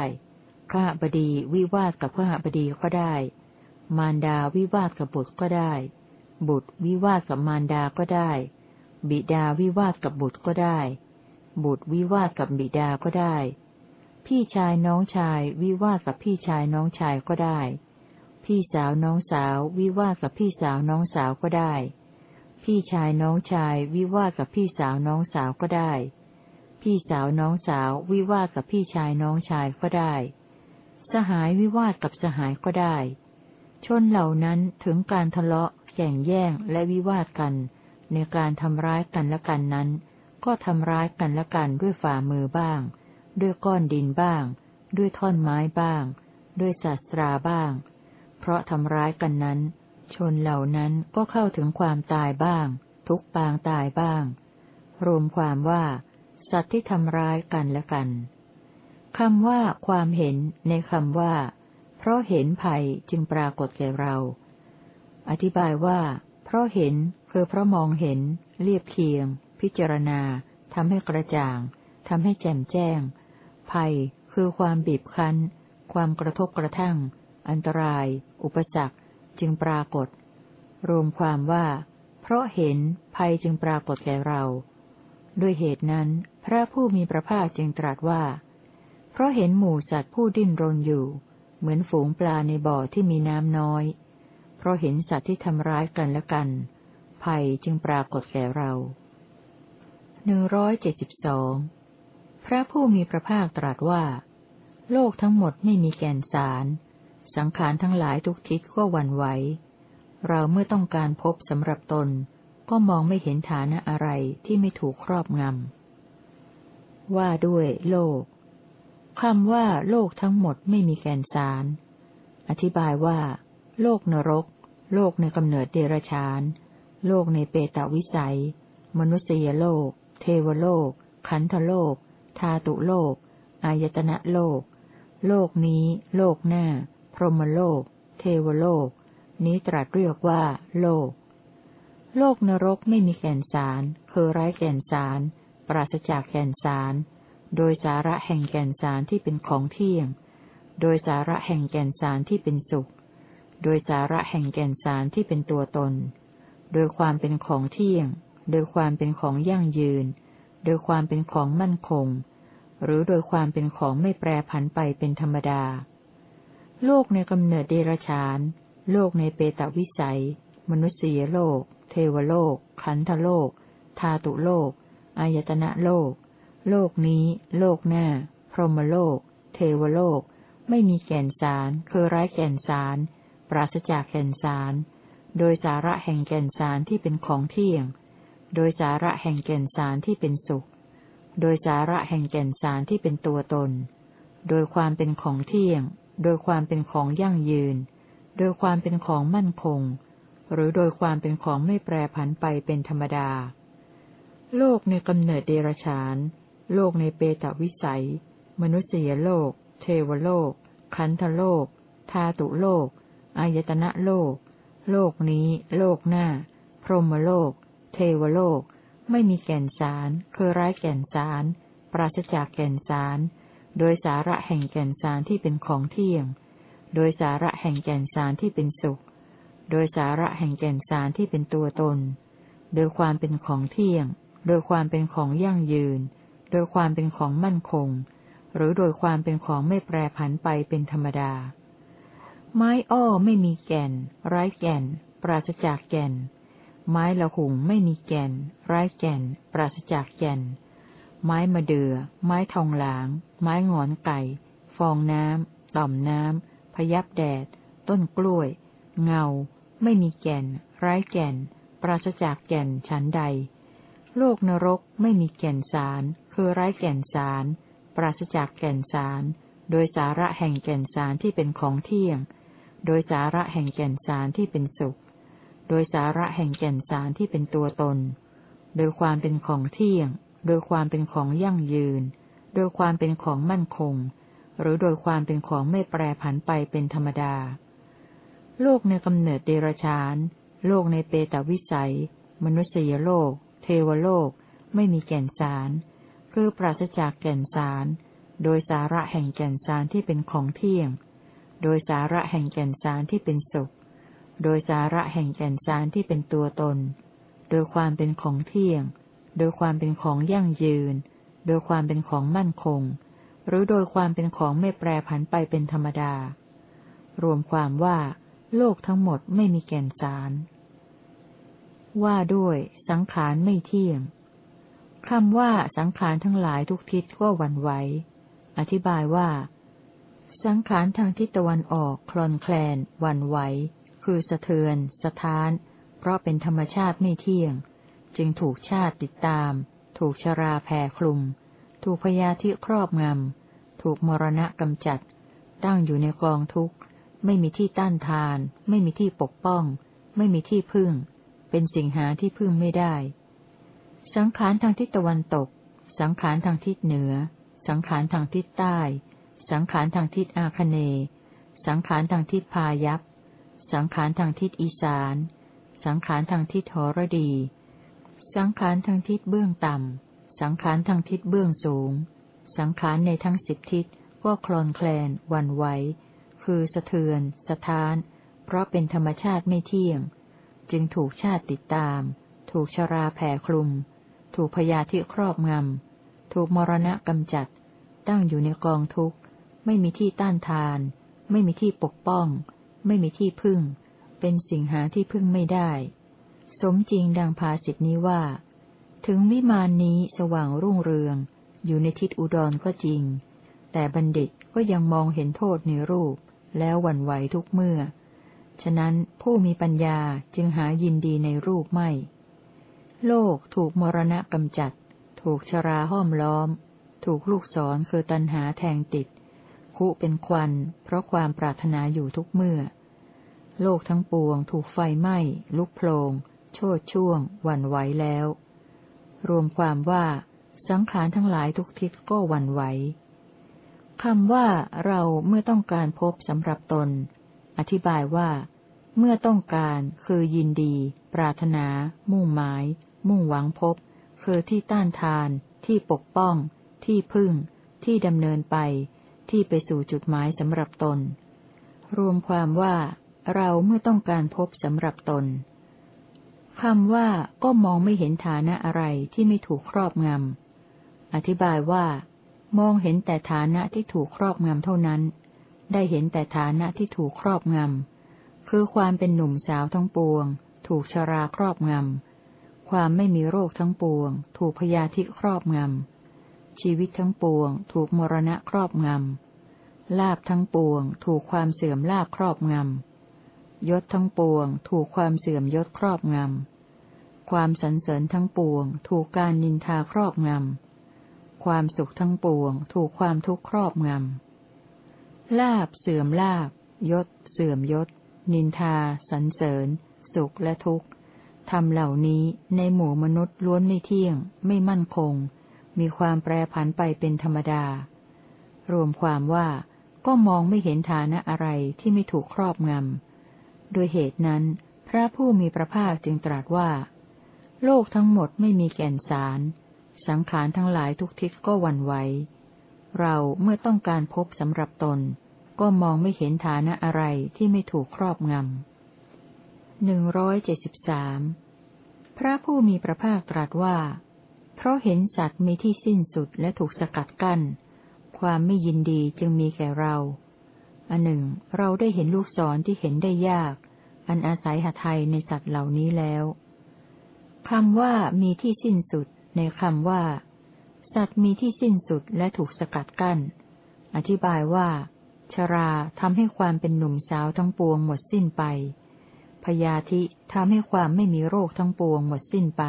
ข้าบดีวิวาทกับข้าบดีก็ได้ มารดาวิวาทกับบุตรก็ได้ บุตรวิวาทกับมารดาก็ได้ บิดาวิวาทกับบุตรก็ได้ บุตรวิวาทกับบิดาก็ได้ พี่ชายน้องชายวิวาทกับพี่ชายน้องชายก็ได้ พี่สาวน้องสาววิวาทกับพี่สาวน้องสาวก็ได้ พี่ชายน้องชายวิวาทกับพี่สาวน้องสาวก็ได้ พี่สาวน้องสาววิวาทกับพี่ชายน้องชายก็ได้ สหายวิวาทกับสหายก็ได้ ชนเหล่านั้นถึงการทะเลาะแข่งแย่งและวิวาทกัน ในการทำร้ายกันและกันนั้น ก็ทำร้ายกันและกันด้วยฝ่ามือบ้าง ด้วยก้อนดินบ้าง ด้วยท่อนไม้บ้าง ด้วยศาสตราบ้าง ราะทำร้ายกันนั้น ชนเหล่านั้นก็เข้าถึงความตายบ้าง ทุกปางตายบ้าง รวมความว่า สัตว์ที่ทำร้ายกันและกันคำว่าความเห็นในคำว่า เพราะเห็นภัยจึงปรากฏแก่เรา อธิบายว่า เพราะเห็นคือเพราะมองเห็น เรียบเคียง พิจารณาทำให้กระจ่างทำให้แจ่มแจ้ง ภัยคือความบีบคั้น ความกระทบกระทั่ง อันตราย อุปสรรค จึงปรากฏ รวมความว่า เพราะเห็นภัยจึงปรากฏแก่เรา ด้วยเหตุนั้น พระผู้มีพระภาคจึงตรัสว่า เพราะเห็นหมู่สัตว์ผู้ดิ้นรนอยู่ เหมือนฝูงปลาในบ่อที่มีน้ำน้อย เพราะเห็นสัตว์ที่ทำร้ายกันและกัน ภัยจึงปรากฏแก่เราหนึ่งร้อยเจ็ดสิบสองพระผู้มีพระภาคตรัสว่า โลกทั้งหมดไม่มีแก่นสาร สังขารทั้งหลายทุกทิศก็วันไหว เราเมื่อต้องการพบสำหรับตน ก็มองไม่เห็นฐานะอะไรที่ไม่ถูกครอบงำ ว่าด้วยโลกคำว่าโลกทั้งหมดไม่มีแกนสาร อธิบายว่า โลกนรก โลกในกำเนิดเดรฉาน โลกในเปตวิสัย มนุษยโลก เทวโลก ขันธโลก ธาตุโลก อายตนะโลก โลกนี้ โลกหน้า พรหมโลก เทวโลก นี้ตรัสเรียกว่า โลก โลกนรกไม่มีแก่นสาร คือไร้แก่นสาร ปราศจากแก่นสาร โดยสาระแห่งแก่นสารที่เป็นของเที่ยง โดยสาระแห่งแก่นสารที่เป็นสุข โดยสาระแห่งแก่นสารที่เป็นตัวตน โดยความเป็นของเที่ยง โดยความเป็นของยั่งยืน โดยความเป็นของมั่นคง หรือโดยความเป็นของไม่แปรผันไปเป็นธรรมดา โลกในกำเนิดเดรฉาน โลกในเปตวิสัย มนุษยโลก เทวโลก ขันธโลก ธาตุโลก อายตนะโลก โลกนี้ โลกหน้า พรหมโลก เทวโลก ไม่มีแก่นสาร คือร้แก่นสาร ปราศจากแก่นสาร โดยสาระแห่งแก่นสารที่เป็นของเที่ยง โดยสาระแห่งแก่นสารที่เป็นสุข โดยสาระแห่งแก่นสารที่เป็นตัวตน โดยความเป็นของเที่ยง โดยความเป็นของยั่งยืน โดยความเป็นของมั่นคง หรือโดยความเป็นของไม่แปรผันไปเป็นธรรมดา โลกในกำเนิดเดรฉาน โลกในเปตวิสัย มนุษยโลก เทวโลก ขันธโลก ธาตุโลก อายตนะโลก โลกนี้ โลกหน้า พรหมโลก เทวโลก ไม่มีแก่นสาร คือไร้แก่นสาร ปราศจากแก่นสาร โดยสาระแห่งแก่นสารที่เป็นของเที่ยง โดยสาระแห่งแก่นสารที่เป็นสุข โดยสาระแห่งแก่นสารที่เป็นตัวตน โดยความเป็นของเที่ยง โดยความเป็นของยั่งยืน โดยความเป็นของมั่นคง หรือโดยความเป็นของไม่แปรผันไปเป็นธรรมดา ไม้อ้อไม่มีแก่น ไร้แก่น ปราศจากแก่น ไม้ละหุงไม่มีแก่น ไร้แก่น ปราศจากแก่น ไม้มะเดือ่อ ไม้ทองหลาง ไม้งอนไก่ ฟองน้ำ ต่อมน้ำ พยับแดด ต้นกล้วย เงา ไม่มีแก่น ไร้แก่น ปราศจากแก่นฉันใด โลกนรกไม่มีแก่นสาร คือไร้แก่นสาร ปราศจากแก่นสาร โดยสาระแห่งแก่นสารที่เป็นของเที่ยง โดยสาระแห่งแก่นสารที่เป็นสุข โดยสาระแห่งแก่นสารที่เป็นตัวตน โดยความเป็นของเที่ยง โดยความเป็นของยั่งยืน โดยความเป็นของมั่นคง หรือโดยความเป็นของไม่แปรผันไปเป็นธรรมดา โลกในกำเนิดเดรฉาน โลกในเปตวิสัย มนุษยโลก เทวโลก ไม่มีแก่นสาร คือปราศจากแก่นสาร โดยสาระแห่งแก่นสารที่เป็นของเที่ยง โดยสาระแห่งแก่นสารที่เป็นสุข โดยสาระแห่งแก่นสารที่เป็นตัวตน โดยความเป็นของเที่ยง โดยความเป็นของยั่งยืน โดยความเป็นของมั่นคง หรือโดยความเป็นของไม่แปรผันไปเป็นธรรมดา รวมความว่า โลกทั้งหมดไม่มีแก่นสาร ว่าด้วย สังขารไม่เที่ยงคำว่าสังขารทั้งหลายทุกทิศก็วันไหว อธิบายว่า สังขารทางทิศตะวันออกคลอนแคลนวันไหว คือสะเทือน สะท้าน เพราะเป็นธรรมชาติไม่เที่ยง จึงถูกชาติติดตาม ถูกชราแผ่คลุม ถูกพยาธิครอบงำ ถูกมรณะกำจัด ตั้งอยู่ในกองทุกข์ ไม่มีที่ต้านทาน ไม่มีที่ปกป้อง ไม่มีที่พึ่ง เป็นสิ่งหาที่พึ่งไม่ได้ สังขารทางทิศตะวันตก สังขารทางทิศเหนือ สังขารทางทิศใต้ สังขารทางทิศอาคเนย์สังขารทางทิศพายัพสังขารทางทิศอีสาน สังขารทางทิศหรดี สังขารทางทิศเบื้องต่ำ สังขารทางทิศเบื้องสูง สังขารในทั้งสิบทิศก็คลอนแคลนวันไหว คือสะเทือน สะท้าน เพราะเป็นธรรมชาติไม่เที่ยง จึงถูกชาติติดตาม ถูกชราแผ่คลุม ถูกพยาธิครอบงำ ถูกมรณะกำจัด ตั้งอยู่ในกองทุกข์ ไม่มีที่ต้านทาน ไม่มีที่ปกป้อง ไม่มีที่พึ่ง เป็นสิ่งหาที่พึ่งไม่ได้ สมจริงดังภาสิทนี้ว่า ถึงวิมานนี้สว่างรุ่งเรือง อยู่ในทิศอุดรก็จริง แต่บัณฑิตก็ยังมองเห็นโทษในรูป แล้วหวั่นไหวทุกเมื่อ ฉะนั้นผู้มีปัญญาจึงหายินดีในรูปไม่ โลกถูกมรณะกำจัด ถูกชราห้อมล้อม ถูกลูกศรคือตันหาแทงติด คุเป็นควัน เพราะความปรารถนาอยู่ทุกเมื่อ โลกทั้งปวงถูกไฟไหม้ลุกโพลง โชดช่วงหวั่นไหวแล้ว รวมความว่า สังขารทั้งหลายทุกทิศก็หวั่นไหวคำว่าเราเมื่อต้องการพบสำหรับตน อธิบายว่า เมื่อต้องการคือยินดี ปรารถนา มุ่งหมาย มุ่งหวังพบ คือที่ต้านทาน ที่ปกป้อง ที่พึ่ง ที่ดำเนินไป ที่ไปสู่จุดหมายสำหรับตน รวมความว่า เราเมื่อต้องการพบสำหรับตน คำว่าก็มองไม่เห็นฐานะอะไรที่ไม่ถูกครอบงำ อธิบายว่า มองเห็นแต่ฐานะที่ถูกครอบงำเท่านั้น ได้เห็นแต่ฐานะที่ถูกครอบงำ คือความเป็นหนุ่มสาวทั้งปวง ถูกชราครอบงำ ความไม่มีโรคทั้งปวง ถูกพยาธิครอบงำ ชีวิตทั้งปวง ถูกมรณะครอบงำ ลาบทั้งปวง ถูกความเสื่อมลาบครอบงำ ยศทั้งปวง ถูกความเสื่อมยศครอบงำ ความสรรเสริญทั้งปวง ถูกการนินทาครอบงำ ความสุขทั้งปวง ถูกความทุกข์ครอบงำ ลาบเสื่อมลาบ ยศ เสื่อมยศ นินทา สรรเสริญ สุขและทุกข์ทำเหล่านี้ในหมู่มนุษย์ล้วนไม่เที่ยง ไม่มั่นคง มีความแปรผันไปเป็นธรรมดา รวมความว่าก็มองไม่เห็นฐานะอะไรที่ไม่ถูกครอบงำ โดยเหตุนั้น พระผู้มีพระภาคจึงตรัสว่า โลกทั้งหมดไม่มีแก่นสาร สังขารทั้งหลายทุกทิศก็วันไหว เราเมื่อต้องการพบสำหรับตน ก็มองไม่เห็นฐานะอะไรที่ไม่ถูกครอบงำหนึ่งร้อยเจ็ดสิบสามพระผู้มีพระภาคตรัสว่า เพราะเห็นสัตว์มีที่สิ้นสุดและถูกสกัดกั้น ความไม่ยินดีจึงมีแก่เรา อันหนึ่ง เราได้เห็นลูกศรที่เห็นได้ยาก อันอาศัยหทัยในสัตว์เหล่านี้แล้วคำว่ามีที่สิ้นสุด ในคำว่า สัตว์มีที่สิ้นสุดและถูกสกัดกั้น อธิบายว่า ชราทำให้ความเป็นหนุ่มสาวทั้งปวงหมดสิ้นไป พยาธิทำให้ความไม่มีโรคทั้งปวงหมดสิ้นไป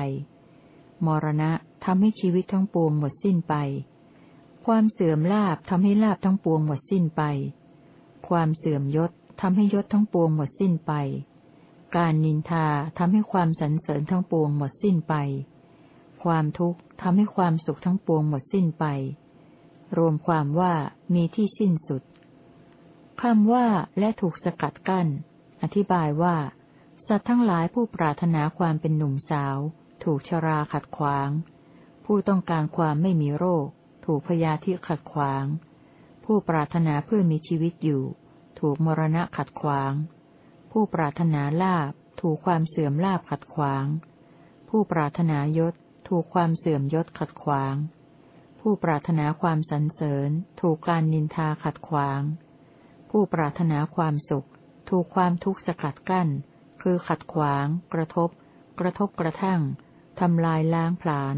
มรณะทำให้ชีวิตทั้งปวงหมดสิ้นไป ความเสื่อมลาบทำให้ลาบทั้งปวงหมดสิ้นไป ความเสื่อมยศทำให้ยศทั้งปวงหมดสิ้นไป การนินทาทำให้ความสรรเสริญทั้งปวงหมดสิ้นไป ความทุกข์ทำให้ความสุขทั้งปวงหมดสิ้นไป รวมความว่ามีที่สิ้นสุดคำว่าและถูกสกัดกั้น อธิบายว่า สัตว์ทั้งหลายผู้ปรารถนาความเป็นหนุ่มสาว ถูกชราขัดขวาง ผู้ต้องการความไม่มีโรค ถูกพยาธิขัดขวาง ผู้ปรารถนาเพื่อมีชีวิตอยู่ ถูกมรณะขัดขวาง ผู้ปรารถนาลาบถูกความเสื่อมลาบขัดขวาง ผู้ปรารถนายศถูกความเสื่อมยศขัดขวาง ผู้ปรารถนาความสรรเสริญ ถูกการนินทาขัดขวาง ผู้ปรารถนาความสุข ถูกความทุกข์สกัดกั้น คือขัดขวาง กระทบ กระทบกระทั่งทำลายล้างผลาญ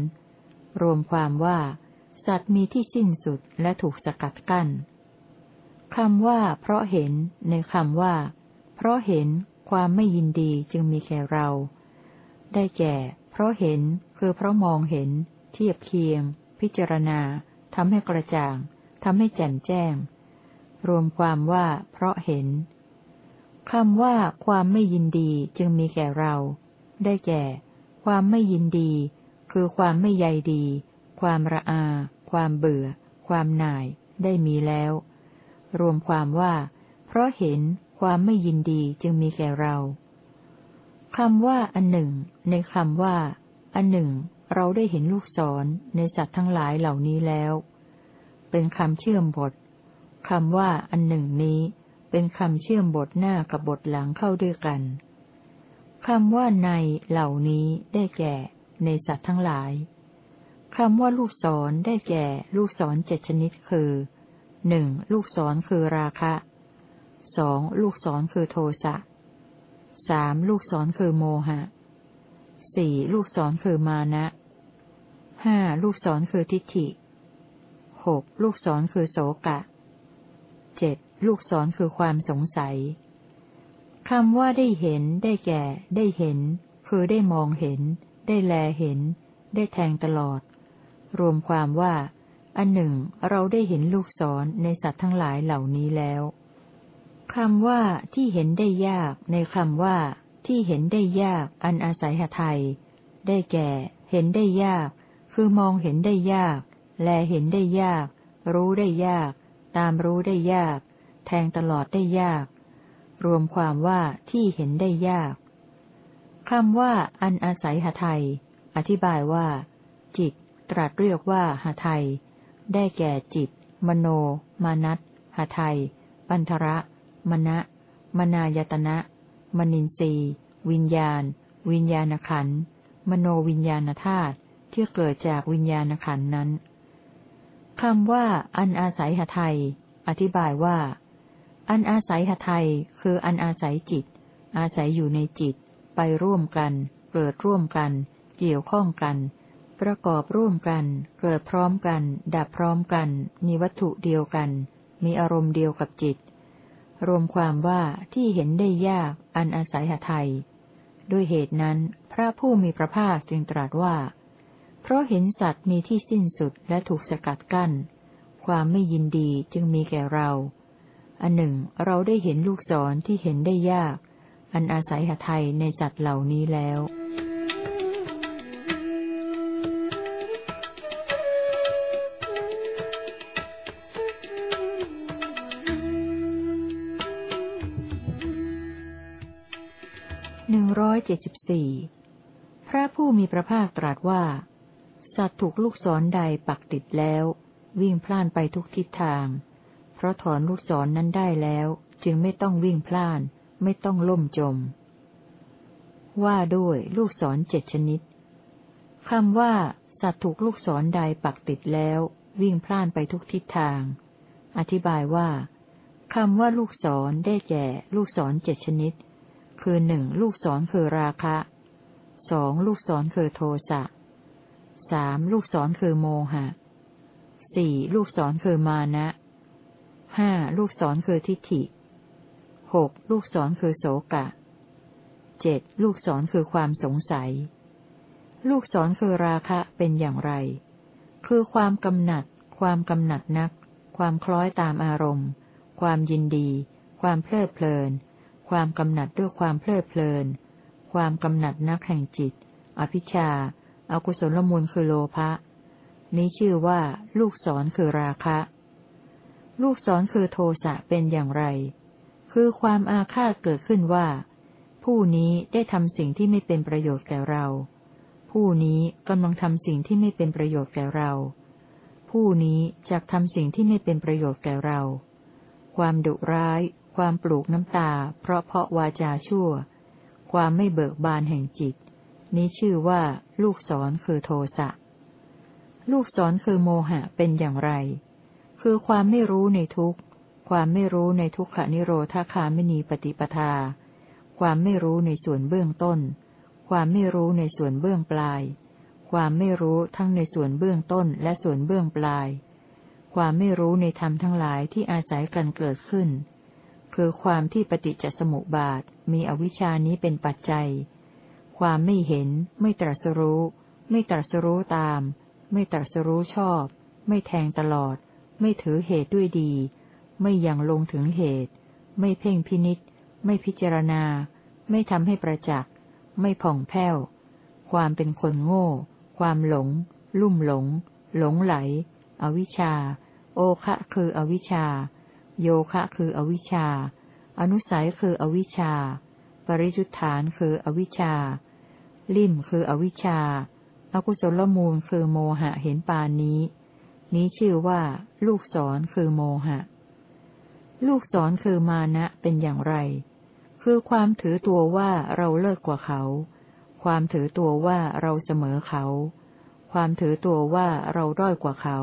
รวมความว่า สัตว์มีที่สิ้นสุดและถูกสกัดกั้น คำว่า เพราะเห็น ในคำว่า เพราะเห็น ความไม่ยินดีจึงมีแก่เรา ได้แก่ เพราะเห็น คือเพราะมองเห็น เทียบเคียง พิจารณาทำให้กระจ่างทำให้แจ่มแจ้ง รวมความว่า เพราะเห็นคำว่า ความไม่ยินดีจึงมีแก่เรา ได้แก่ ความไม่ยินดี คือความไม่ใยดี ความระอา ความเบื่อ ความหน่าย ได้มีแล้ว รวมความว่า เพราะเห็นความไม่ยินดีจึงมีแก่เราคำว่าอันหนึ่ง ในคำว่า อันหนึ่ง เราได้เห็นลูกศรในสัตว์ทั้งหลายเหล่านี้แล้ว เป็นคำเชื่อมบทคำว่าอันหนึ่งนี้ เป็นคำเชื่อมบทหน้ากับบทหลังเข้าด้วยกันคำว่าในเหล่านี้ได้แก่ ในสัตว์ทั้งหลายคำว่าลูกศรได้แก่ ลูกศรเจ็ดชนิดคือ หนึ่งลูกศรคือราคะสองลูกศรคือโทสะสามลูกศรคือโมหะสี่ลูกศรคือมานะห้าลูกศรคือทิฏฐิหกลูกศรคือโสกะเจ็ดลูกศรคือความสงสัยคำว่าได้เห็น ได้แก่ ได้เห็น คือได้มองเห็น ได้แลเห็น ได้แทงตลอด รวมความว่า อันหนึ่ง เราได้เห็นลูกศรในสัตว์ทั้งหลายเหล่านี้แล้วคำว่าที่เห็นได้ยากในคำว่า ที่เห็นได้ยากอันอาศัยหทัยได้แก่ เห็นได้ยาก คือมองเห็นได้ยาก แลเห็นได้ยาก รู้ได้ยาก ตามรู้ได้ยาก แทงตลอดได้ยาก รวมความว่าที่เห็นได้ยากคำว่า อันอาศัยหทัยอธิบายว่า จิต ตรัสเรียกว่าหทัย ได้แก่จิต มโน มานัตหทัยปันธระ มณะ มนายตนะ มนินทรีวิญญาณ วิญญาณขันธ์มโนวิญญาณธาตุที่เกิดจากวิญญาณขันธ์นั้นคำว่า อันอาศัยหทัยอธิบายว่า อันอาศัยหทัยคืออันอาศัยจิต อาศัยอยู่ในจิต ไปร่วมกัน เกิดร่วมกัน เกี่ยวข้องกัน ประกอบร่วมกัน เกิดพร้อมกัน ดับพร้อมกัน มีวัตถุเดียวกัน มีอารมณ์เดียวกับจิต รวมความว่าที่เห็นได้ยากอันอาศัยหทัยด้วยเหตุนั้น พระผู้มีพระภาคจึงตรัสว่า เพราะเห็นสัตว์มีที่สิ้นสุดและถูกสกัดกั้น ความไม่ยินดีจึงมีแก่เรา อันหนึ่ง เราได้เห็นลูกศรที่เห็นได้ยาก อันอาศัยหทัยในสัตว์เหล่านี้แล้ว สี่พระผู้มีพระภาคตรัสว่า สัตว์ถูกลูกศรใดปักติดแล้ว วิ่งพล่านไปทุกทิศทาง เพราะถอนลูกศรนนั้นได้แล้ว จึงไม่ต้องวิ่งพล่าน ไม่ต้องล่มจม ว่าด้วยลูกศรเจ็ดชนิดคำว่า สัตว์ถูกลูกศรใดปักติดแล้ว วิ่งพล่านไปทุกทิศทาง อธิบายว่าคำว่าลูกศรได้แก่ ลูกศรเจ็ดชนิด คือหนึ่งลูกศรคือราคะสองลูกศรคือโทสะสามลูกศรคือโมหะสี่ลูกศรคือมานะห้าลูกศรคือทิฏฐิหกลูกศรคือโสกะเจ็ดลูกศรคือความสงสัย ลูกศรคือราคะเป็นอย่างไร คือความกำหนัด ความกำหนัดนัก ความคล้อยตามอารมณ์ ความยินดี ความเพลิดเพลิน ความกำหนัดด้วยความเพลิดเพลิน ความกำหนัดนักแห่งจิต อภิชาอากุศลมูลคือโลภะ นี้ชื่อว่า ลูกศรคือราคะ ลูกศรคือโทสะเป็นอย่างไร คือความอาฆาตเกิดขึ้นว่า ผู้นี้ได้ทำสิ่งที่ไม่เป็นประโยชน์แก่เรา ผู้นี้กำลังทำสิ่งที่ไม่เป็นประโยชน์แก่เรา ผู้นี้จะทำสิ่งที่ไม่เป็นประโยชน์แก่เรา ความดุร้าย ความปลูกน้ำตา เพราะเพาะวาจาชั่ว ความไม่เบิกบานแห่งจิต นี้ชื่อว่าลูกศรคือโทสะ ลูกศรคือโมหะเป็นอย่างไร คือความไม่รู้ในทุกข์ ความไม่รู้ในทุกขนิโรธาคาไม่มีปฏิปทา ความไม่รู้ในส่วนเบื้องต้น ความไม่รู้ในส่วนเบื้องปลาย ความไม่รู้ทั้งในส่วนเบื้องต้นและส่วนเบื้องปลาย ความไม่รู้ในธรรมทั้งหลายที่อาศัยกันเกิดขึ้น คือความที่ปฏิจจสมุปบาทมีอวิชานี้เป็นปัจจัย ความไม่เห็น ไม่ตรัสรู้ ไม่ตรัสรู้ตาม ไม่ตรัสรู้ชอบ ไม่แทงตลอด ไม่ถือเหตุด้วยดี ไม่ยังลงถึงเหตุ ไม่เพ่งพินิษไม่พิจารณา ไม่ทำให้ประจักษ์ ไม่ผ่องแผ้ว ความเป็นคนโง่ ความหลง ลุ่มหลง หลงไหล อวิชชา โอคะคืออวิชชา โยคะคืออวิชชา อนุสัยคืออวิชชา ปริจุฐานคืออวิชชา ลิ่มคืออวิชชาอากุศลมูลคือโมหะเห็นปานนี้ นี้ชื่อว่า ลูกศรคือโมหะ ลูกศรคือมานะเป็นอย่างไร คือความถือตัวว่าเราเลิศกว่าเขา ความถือตัวว่าเราเสมอเขา ความถือตัวว่าเราด้อยกว่าเขา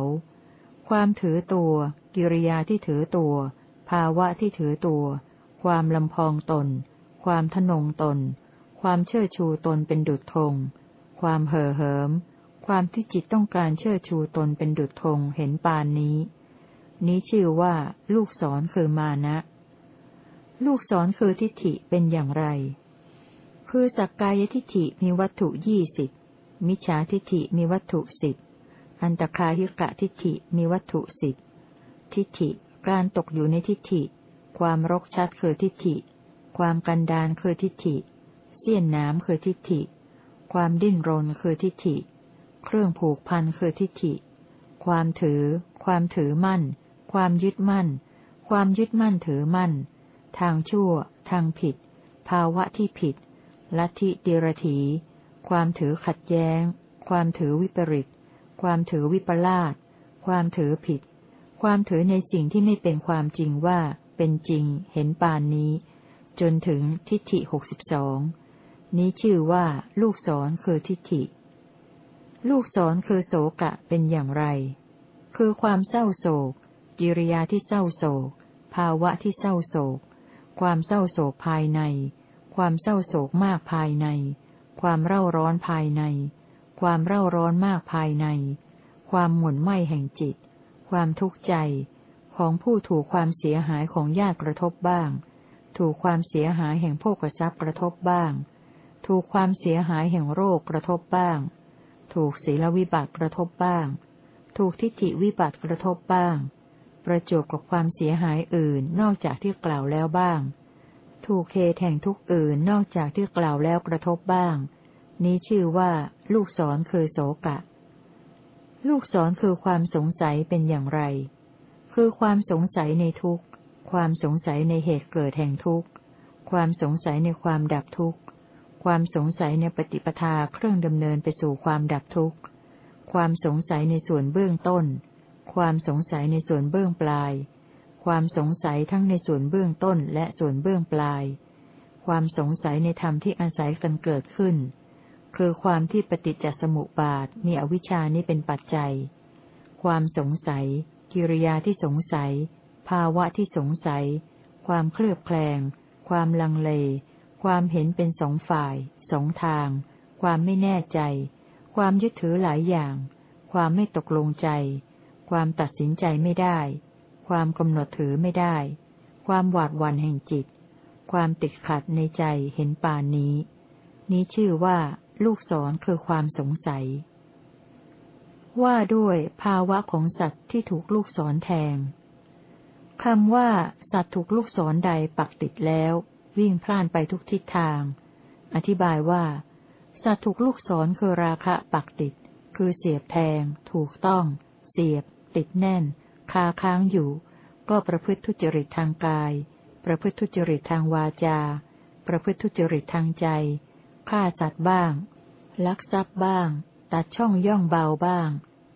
ความถือตัว กิริยาที่ถือตัว ภาวะที่ถือตัว ความลำพองตน ความทนงตน ความเชิดชูตนเป็นดุจธง ความเห่อเหิม ความที่จิตต้องการเชิดชูตนเป็นดุจธงเห็นปานนี้ นี้ชื่อว่า ลูกศรคือมานะ ลูกศรคือทิฏฐิเป็นอย่างไร คือสักกายทิฏฐิมีวัตถุยี่สิบมิจฉาทิฏฐิมีวัตถุสิบอันตคาหิกะทิฏฐิมีวัตถุสิบ ทิฏฐิ การตกอยู่ในทิฏฐิ ความรกชัดคือทิฏฐิ ความกันดานคือทิฏฐิ เสี้ยนน้ำคือทิฏฐิ ความดิ้นรนคือทิฏฐิ เครื่องผูกพันคือทิฏฐิ ความถือ ความถือมั่น ความยึดมั่น ความยึดมั่นถือมั่น ทางชั่ว ทางผิด ภาวะที่ผิด ลัทธิเดรถี ความถือขัดแย้ง ความถือวิปริต ความถือวิปลาสความถือผิด ความถือในสิ่งที่ไม่เป็นความจริงว่าเป็นจริงเห็นปานนี้ จนถึงทิฏฐิหกสิบสองนี้ชื่อว่าลูกศรคือทิฏฐิ ลูกศรคือโศกะเป็นอย่างไร คือความเศร้าโศกกิริยาที่เศร้าโศก ภาวะที่เศร้าโศก ความเศร้าโศกภายใน ความเศร้าโศกมากภายใน ความเร่าร้อนภายใน ความเร่าร้อนมากภายใน ความหมุนไหมแห่งจิต ความทุกข์ใจของผู้ถูกความเสียหายของญาติกระทบบ้าง ถูกความเสียหายแห่งโภกทรัพย์กระทบบ้าง ถูกความเสียหายแห่งโรคกระทบบ้าง ถูกศีลวิบัติกระทบบ้าง ถูกทิฏฐิวิบัติกระทบบ้าง ประจบกับความเสียหายอื่นนอกจากที่กล่าวแล้วบ้าง ถูกเคแห่งทุกอื่นนอกจากที่กล่าวแล้วกระทบบ้าง นี้ชื่อว่า ลูกศรคือโสกะ ลูกศรคือความสงสัยเป็นอย่างไร คือความสงสัยในทุกข์ ความสงสัยในเหตุเกิดแห่งทุกข์ ความสงสัยในความดับทุกข์ ความสงสัยในปฏิปทาเครื่องดำเนินไปสู่ความดับทุกข์ ความสงสัยในส่วนเบื้องต้น ความสงสัยในส่วนเบื้องปลาย ความสงสัยทั้งในส่วนเบื้องต้นและส่วนเบื้องปลาย ความสงสัยในธรรมที่อาศัยกันเกิดขึ้น คือความที่ปฏิจจสมุปบาทมีอวิชานี้เป็นปัจจัย ความสงสัย กิริยาที่สงสัย ภาวะที่สงสัย ความเคลือบแคลง ความลังเล ความเห็นเป็นสองฝ่าย สองทาง ความไม่แน่ใจ ความยึดถือหลายอย่าง ความไม่ตกลงใจ ความตัดสินใจไม่ได้ ความกำหนดถือไม่ได้ ความหวาดหวั่นแห่งจิต ความติดขัดในใจเห็นปานนี้ นี้ชื่อว่า ลูกศรคือความสงสัย ว่าด้วยภาวะของสัตว์ที่ถูกลูกศรแทงคำว่า สัตว์ถูกลูกศรใดปักติดแล้ว วิ่งพล่านไปทุกทิศทาง อธิบายว่า สัตว์ถูกลูกศรคือราคะปักติด คือเสียบแทง ถูกต้อง เสียบ ติดแน่น คาค้างอยู่ ก็ประพฤติทุจริตทางกาย ประพฤติทุจริตทางวาจา ประพฤติทุจริตทางใจ ฆ่าสัตว์บ้าง ลักทรัพย์บ้าง ตัดช่องย่องเบาบ้าง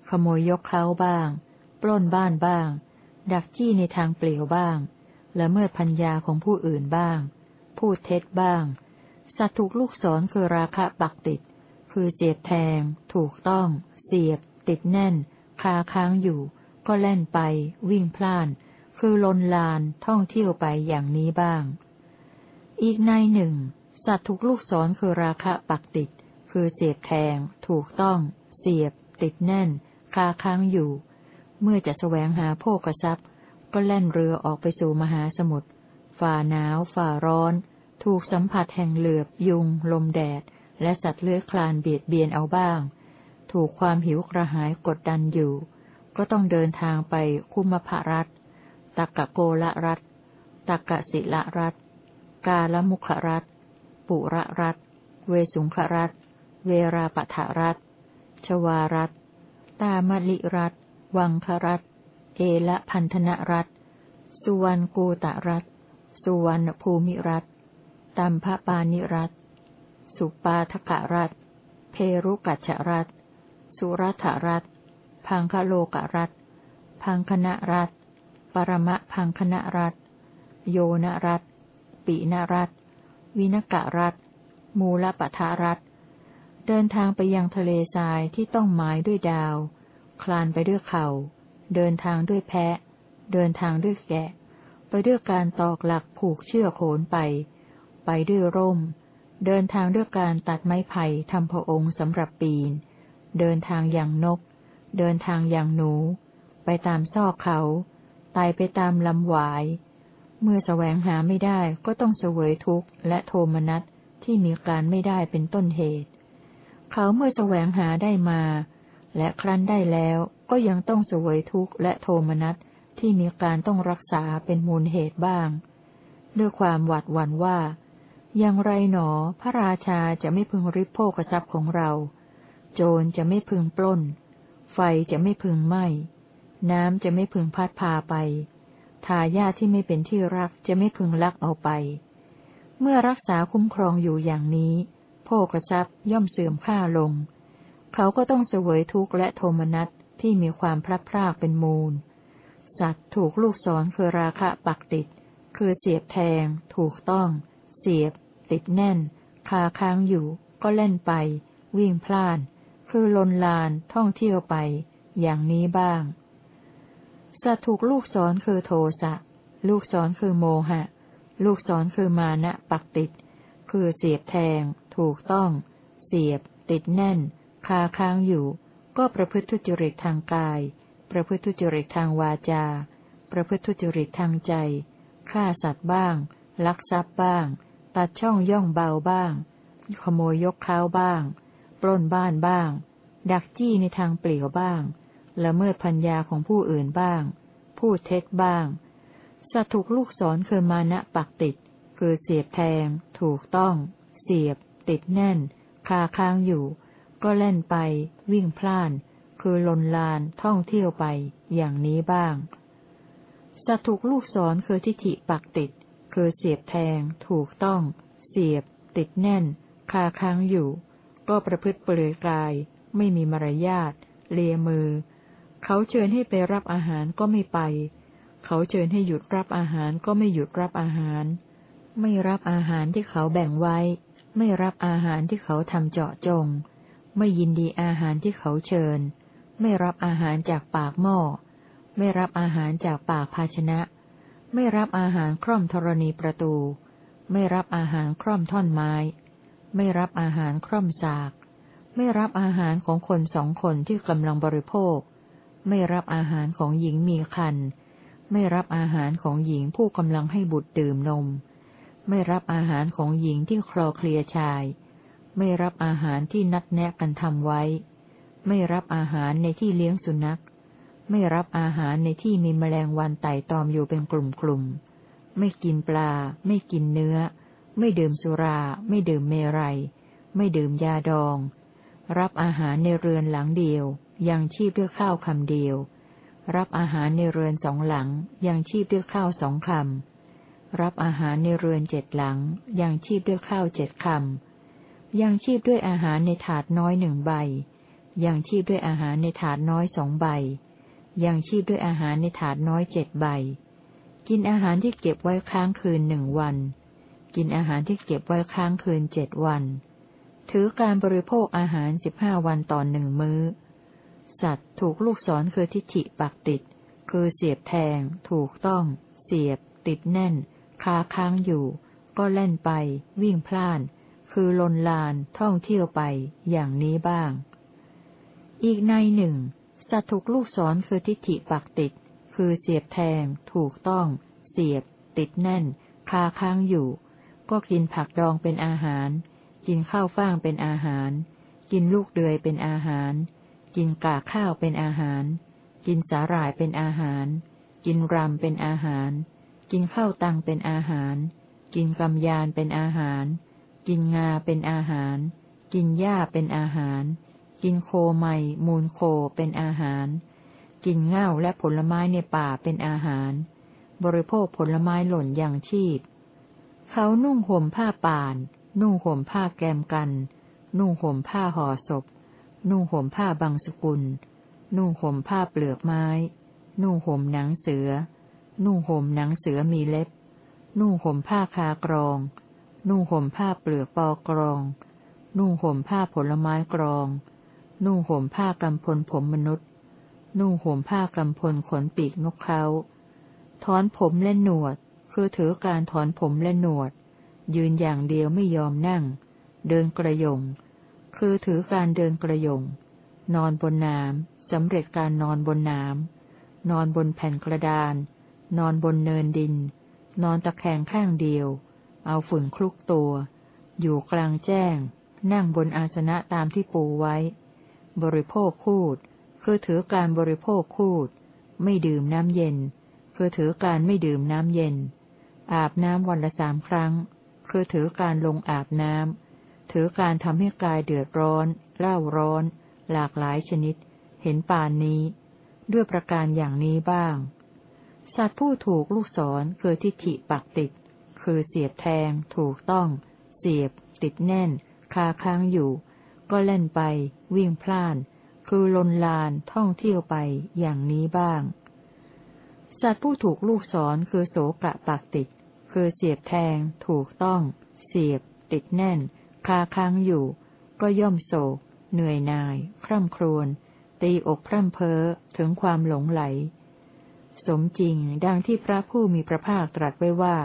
ขโมยยกเขาบ้าง ปล้นบ้านบ้าง ดักจี้ในทางเปลี่ยวบ้าง และเมื่อพัญญาของผู้อื่นบ้าง พูดเท็จบ้าง สัตว์ถูกลูกศรคือราคะปักติด คือเจ็บแทง ถูกต้อง เสียบ ติดแน่น คาค้างอยู่ ก็แล่นไป วิ่งพล่าน คือลนลานท่องเที่ยวไปอย่างนี้บ้าง อีกในหนึ่ง สัตว์ถูกลูกศรคือราคะปักติด คือเสียบแทง ถูกต้อง เสียบ ติดแน่น คาค้างอยู่ เมื่อจะแสวงหาโภกทรัพย์ ก็แล่นเรือออกไปสู่มหาสมุทรฝ่าหนาว ฝ่าร้อน ถูกสัมผัสแห่งเหลือบ ยุง ลมแดด และสัตว์เลื้อยคลานเบียดเบียนเอาบ้าง ถูกความหิวกระหายกดดันอยู่ ก็ต้องเดินทางไปคุมภรัตตักกะโกละรัตตักกะศิละรัตกาลมุขรัต ปุระรัตเวสุงขรัตเวราปทารัตชวารัตตามลิรัตวังครัตเอละพันธนรัตสุวรรณกูตรัตสุวรรณภูมิรัตตัมพปานิรัตสุปาทกะรัตเพรุกัจรัตสุรัตรัตพังคโลกรัตพังคณรัตปรมะพังคณรัตโยนรัตปินรัต วินกะรัตมูลปทารัตเดินทางไปยังทะเลทรายที่ต้องหมายด้วยดาว คลานไปด้วยเขา่า เดินทางด้วยแพะ เดินทางด้วยแกะ ไปด้วยการตอกหลักผูกเชือกโขนไป ไปด้วยร่ม เดินทางด้วยการตัดไม้ไผ่ทำพระองค์สำหรับปีน เดินทางอย่างนก เดินทางอย่างหนู ไปตามซอกเขาไต่ไปตามลำหวาย เมื่อแสวงหาไม่ได้ก็ต้องเสวยทุกข์และโทมนัสที่มีการไม่ได้เป็นต้นเหตุ เขาเมื่อแสวงหาได้มา และครั้นได้แล้วก็ยังต้องเสวยทุกข์และโทมนัสที่มีการต้องรักษาเป็นมูลเหตุบ้าง ด้วยความหวาดหวั่นว่า อย่างไรหนอ พระราชาจะไม่พึงริบโภกทรัพย์ของเรา โจรจะไม่พึงปล้น ไฟจะไม่พึงไหม้ น้ำจะไม่พึงพัดพาไป ทายาทที่ไม่เป็นที่รักจะไม่พึงลักเอาไป เมื่อรักษาคุ้มครองอยู่อย่างนี้โภกทรัพย์ย่อมเสื่อมค่าลง เขาก็ต้องเสวยทุกข์และโทมนัสที่มีความพลัดพรากเป็นมูล สัตว์ถูกลูกศรคือราคะปักติด คือเสียบแทง ถูกต้อง เสียบ ติดแน่น คาค้างอยู่ ก็เล่นไป วิ่งพล่าน คือลนลานท่องเที่ยวไป อย่างนี้บ้าง สัตว์ถูกลูกศรคือโทสะ ลูกศรคือโมหะ ลูกศรคือมานะปักติด คือเสียบแทง ถูกต้อง เสียบ ติดแน่น คาค้างอยู่ ก็ประพฤติทุจริตทางกาย ประพฤติทุจริตทางวาจา ประพฤติทุจริตทางใจ ฆ่าสัตว์บ้าง ลักทรัพย์บ้าง ตัดช่องย่องเบาบ้าง ขโมยยกข้าบ้าง ปล้นบ้านบ้าง ดักจี้ในทางเปลี่ยวบ้าง ละเมิดพัญญาของผู้อื่นบ้าง พูดเท็จบ้างสัตว์ถูกลูกศรคือมานะปักติด คือเสียบแทง ถูกต้อง เสียบ ติดแน่น คาค้างอยู่ ก็เล่นไป วิ่งพล่าน คือลนลานท่องเที่ยวไป อย่างนี้บ้างสัตว์ถูกลูกศรคือทิฏฐิปักติด คือเสียบแทง ถูกต้อง เสียบ ติดแน่น คาค้างอยู่ ก็ประพฤติเปลือยกาย ไม่มีมารยาทเลียมือ เขาเชิญให้ไปรับอาหารก็ไม่ไป เขาเชิญให้หยุดรับอาหารก็ไม่หยุดรับอาหาร ไม่รับอาหารที่เขาแบ่งไว้ ไม่รับอาหารที่เขาทำเจาะจง ไม่ยินดีอาหารที่เขาเชิญ ไม่รับอาหารจากปากหม้อ ไม่รับอาหารจากปากภาชนะ ไม่รับอาหารคร่อมธรณีประตู ไม่รับอาหารคร่อมท่อนไม้ ไม่รับอาหารคร่อมสาก ไม่รับอาหารของคนสองคนที่กำลังบริโภค ไม่รับอาหารของหญิงมีคัน ไม่รับอาหารของหญิงผู้กำลังให้บุตรดื่มนม ไม่รับอาหารของหญิงที่คลอเคลียชาย ไม่รับอาหารที่นัดแนะกันทำไว้ ไม่รับอาหารในที่เลี้ยงสุนัข ไม่รับอาหารในที่มีแมลงวันไต่ตอมอยู่เป็นกลุ่มๆ ไม่กินปลา ไม่กินเนื้อ ไม่ดื่มสุรา ไม่ดื่มเมรัย ไม่ดื่มยาดอง รับอาหารในเรือนหลังเดียว ยังชีพด้วยข้าวคำเดียว รับอาหารในเรือนสองหลัง ยังชีพด้วยข้าวสองคำ รับอาหารในเรือนเจ็ดหลัง ยังชีพด้วยข้าวเจ็ดคำ ยังชีพด้วยอาหารในถาดน้อยหนึ่งใบ ยังชีพด้วยอาหารในถาดน้อยสองใบ ยังชีพด้วยอาหารในถาดน้อยเจ็ดใบ กินอาหารที่เก็บไว้ค้างคืนหนึ่งวัน กินอาหารที่เก็บไว้ค้างคืนเจ็ดวัน ถือการบริโภคอาหารสิบห้าวันต่อหนึ่งมื้อ สัตว์ถูกลูกศรคือทิฐิปักติด คือเสียบแทง ถูกต้อง เสียบ ติดแน่น คาค้างอยู่ ก็เล่นไป วิ่งพล่าน คือลนลานท่องเที่ยวไป อย่างนี้บ้าง อีกในหนึ่ง สัตว์ถูกลูกศรคือทิฐิปักติด คือเสียบแทง ถูกต้อง เสียบ ติดแน่น คาค้างอยู่ ก็กินผักดองเป็นอาหาร กินข้าวฟ่างเป็นอาหาร กินลูกเดือยเป็นอาหาร กินกาข้าวเป็นอาหาร กินสาหร่ายเป็นอาหาร กินรำเป็นอาหาร กินข้าวตังเป็นอาหาร กินกำยานเป็นอาหาร กินงาเป็นอาหาร กินหญ้าเป็นอาหาร กินโคไมมูลโคเป็นอาหาร กินเง่าและผลไม้ในป่าเป็นอาหาร บริโภคผลไม้หล่นอย่างชีพ เขานุ่งห่มผ้าป่าน นุ่งห่มผ้าแกมกัน นุ่งห่มผ้าห่อศพ นุ่งห่มผ้าบางสกุล นุ่งห่มผ้าเปลือกไม้ นุ่งห่มหนังเสือ นุ่งห่มหนังเสือมีเล็บ นุ่งห่มผ้าคากรอง นุ่งห่มผ้าเปลือกปอกรอง นุ่งห่มผ้าผลไม้กรอง นุ่งห่มผ้ากำพลผมมนุษย์ นุ่งห่มผ้ากำพลขนปีกนกเขาถอนผมและหนวด คือถือการถอนผมและหนวด ยืนอย่างเดียวไม่ยอมนั่ง เดินกระยง คือถือการเดินกระยง นอนบนน้ำสำเร็จการนอนบนน้ำนอนบนแผ่นกระดาน นอนบนเนินดิน นอนตะแคงข้างเดียว เอาฝุ่นคลุกตัว อยู่กลางแจ้ง นั่งบนอาสนะตามที่ปูไว้ บริโภคคูด คือถือการบริโภคคูด ไม่ดื่มน้ำเย็น คือถือการไม่ดื่มน้ำเย็น อาบน้ำวันละสามครั้ง คือถือการลงอาบน้ำ ถือการทำให้กายเดือดร้อนเล่าร้อน หลากหลายชนิด เห็นปานนี้ ด้วยประการอย่างนี้บ้าง สัตว์ผู้ถูกลูกศรคือทิฏฐิปักติด คือเสียบแทง ถูกต้อง เสียบ ติดแน่น คาค้างอยู่ ก็เล่นไป วิ่งพล่าน คือลนลานท่องเที่ยวไปอย่างนี้บ้าง สัตว์ผู้ถูกลูกศรคือโสกะปากติด คือเสียบแทง ถูกต้อง เสียบ ติดแน่น คาค้างอยู่ ก็ย่อมโศก เหนื่อยนาย คร่ำครวญ ตีอกพร่ำเพ้อ ถึงความหลงไหล สมจริงดังที่พระผู้มีพระภาคตรัสไว้ว่า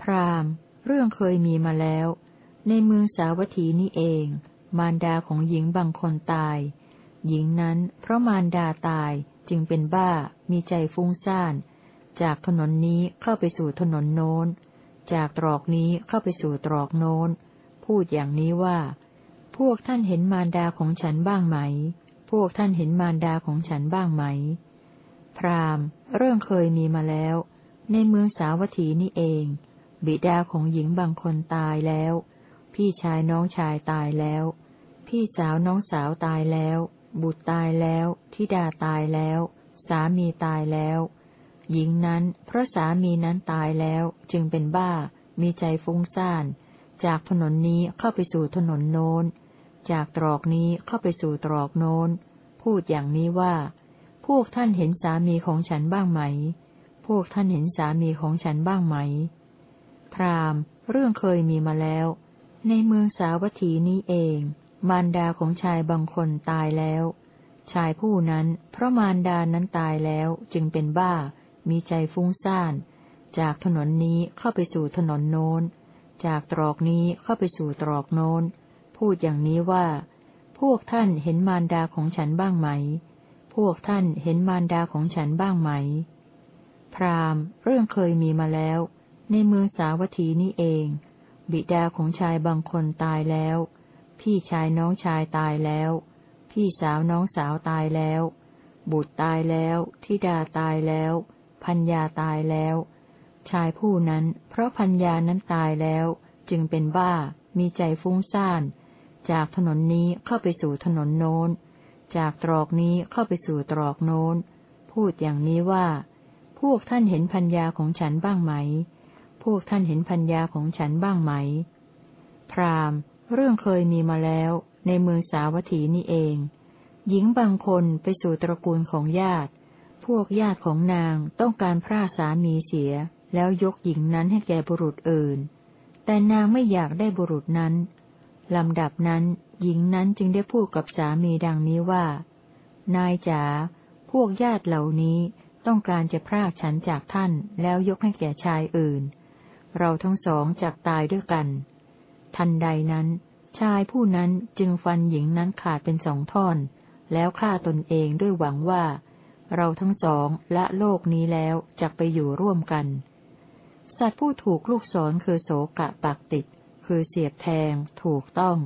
พรามเรื่องเคยมีมาแล้ว ในเมืองสาวัตถีนี่เอง มารดาของหญิงบางคนตาย หญิงนั้นเพราะมารดาตายจึงเป็นบ้า มีใจฟุ้งซ่าน จากถนนนี้เข้าไปสู่ถนนโน้น จากตรอกนี้เข้าไปสู่ตรอกโน้น พูดอย่างนี้ว่า พวกท่านเห็นมารดาของฉันบ้างไหม พวกท่านเห็นมารดาของฉันบ้างไหม พรามเรื่องเคยมีมาแล้ว ในเมืองสาวัตถีนี่เอง บิดาของหญิงบางคนตายแล้ว พี่ชายน้องชายตายแล้ว พี่สาวน้องสาวตายแล้ว บุตรตายแล้ว ธิดาตายแล้ว สามีตายแล้ว หญิงนั้นเพราะสามีนั้นตายแล้วจึงเป็นบ้ามีใจฟุ้งซ่าน จากถนนนี้เข้าไปสู่ถนนโน้น จากตรอกนี้เข้าไปสู่ตรอกโน้น พูดอย่างนี้ว่า พวกท่านเห็นสามีของฉันบ้างไหม พวกท่านเห็นสามีของฉันบ้างไหม พรามเรื่องเคยมีมาแล้ว ในเมืองสาวัตถีนี้เอง มารดาของชายบางคนตายแล้ว ชายผู้นั้น เพราะมารดานั้นตายแล้วจึงเป็นบ้า มีใจฟุ้งซ่าน จากถนนนี้เข้าไปสู่ถนนโน้น จากตรอกนี้เข้าไปสู่ตรอกโน้น พูดอย่างนี้ว่า พวกท่านเห็นมารดาของฉันบ้างไหม พวกท่านเห็นมารดาของฉันบ้างไหม พราหม์เรื่องเคยมีมาแล้ว ในเมืองสาวัตถีนี้เอง บิดาของชายบางคนตายแล้ว พี่ชายน้องชายตายแล้ว พี่สาวน้องสาวตายแล้ว บุตรตายแล้ว ธิดาตายแล้ว พัญญาตายแล้ว ชายผู้นั้น เพราะพัญญานั้นตายแล้ว จึงเป็นบ้า มีใจฟุ้งซ่าน จากถนนนี้เข้าไปสู่ถนนโน้น จากตรอกนี้เข้าไปสู่ตรอกโน้น พูดอย่างนี้ว่า พวกท่านเห็นพัญญาของฉันบ้างไหม พวกท่านเห็นพัญญาของฉันบ้างไหม พรามเรื่องเคยมีมาแล้วในเมืองสาวัตถีนี่เอง หญิงบางคนไปสู่ตระกูลของญาติ พวกญาติของนางต้องการพระสามีเสีย แล้วยกหญิงนั้นให้แก่บุรุษอื่น แต่นางไม่อยากได้บุรุษนั้น ลำดับนั้นหญิงนั้นจึงได้พูดกับสามีดังนี้ว่า นายจ๋า พวกญาติเหล่านี้ต้องการจะพรากฉันจากท่านแล้วยกให้แก่ชายอื่น เราทั้งสองจักตายด้วยกัน ทันใดนั้น ชายผู้นั้นจึงฟันหญิงนั้นขาดเป็นสองท่อน แล้วฆ่าตนเองด้วยหวังว่า เราทั้งสองละโลกนี้แล้วจะไปอยู่ร่วมกัน สัตว์ผู้ถูกลูกศรคือโสกะปากติด คือเสียบแทง ถูกต้อง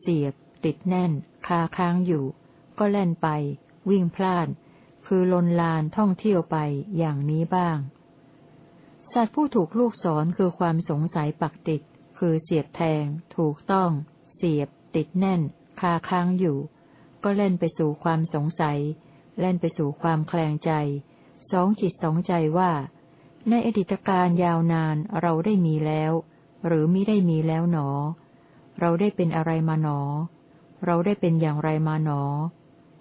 เสียบ ติดแน่น คาค้างอยู่ ก็แล่นไป วิ่งพลานคือลนลานท่องเที่ยวไปอย่างนี้บ้าง สัตว์ผู้ถูกลูกศรคือความสงสัยปักติด คือเสียบแทง ถูกต้อง เสียบ ติดแน่น คาค้างอยู่ ก็เล่นไปสู่ความสงสัย เล่นไปสู่ความแคลงใจ สองจิตสองใจว่า ในอดีตการยาวนานเราได้มีแล้ว หรือมิได้มีแล้วหนอ เราได้เป็นอะไรมาหนอ เราได้เป็นอย่างไรมาหนอ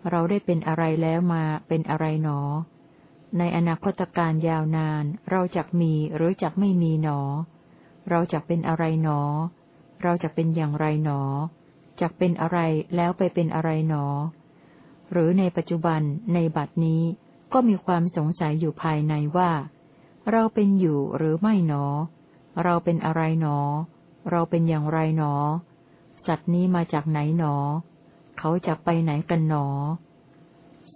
เราได้เป็นอะไรแล้วมาเป็นอะไรหนอ ในอนาคตการยาวนาน เราจักมีหรือจักไม่มีหนอ เราจะเป็นอะไรหนอ เราจะเป็นอย่างไรหนอจะเป็นอะไรแล้วไปเป็นอะไรหนอ หรือในปัจจุบันในบัดนี้ก็มีความสงสัยอยู่ภายในว่า เราเป็นอยู่หรือไม่หนอ เราเป็นอะไรหนอ เราเป็นอย่างไรหนอ สัตว์นี้มาจากไหนหนอ เขาจะไปไหนกันหนอ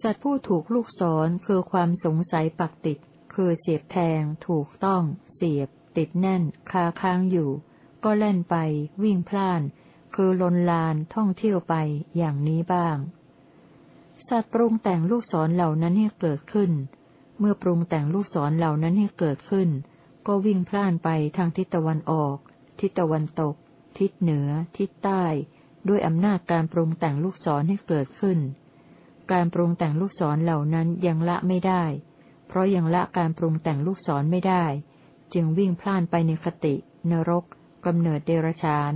สัตว์ผู้ถูกลูกศรคือความสงสัยปักติด คือเสียบแทง ถูกต้อง เสียบ ติดแน่น คาค้างอยู่ ก็เล่นไป วิ่งพล่าน คือลนลานท่องเที่ยวไปอย่างนี้บ้าง สัตว์ปรุงแต่งลูกศรเหล่านั้นให้เกิดขึ้น เมื่อปรุงแต่งลูกศรเหล่านั้นให้เกิดขึ้น ก็วิ่งพล่านไปทางทิศตะวันออก ทิศตะวันตก ทิศเหนือ ทิศใต้ ด้วยอำนาจการปรุงแต่งลูกศรให้เกิดขึ้น การปรุงแต่งลูกศรเหล่านั้นยังละไม่ได้ เพราะยังละการปรุงแต่งลูกศรไม่ได้ จึงวิ่งพล่านไปในคติ นรกกำเนิดเดรชาน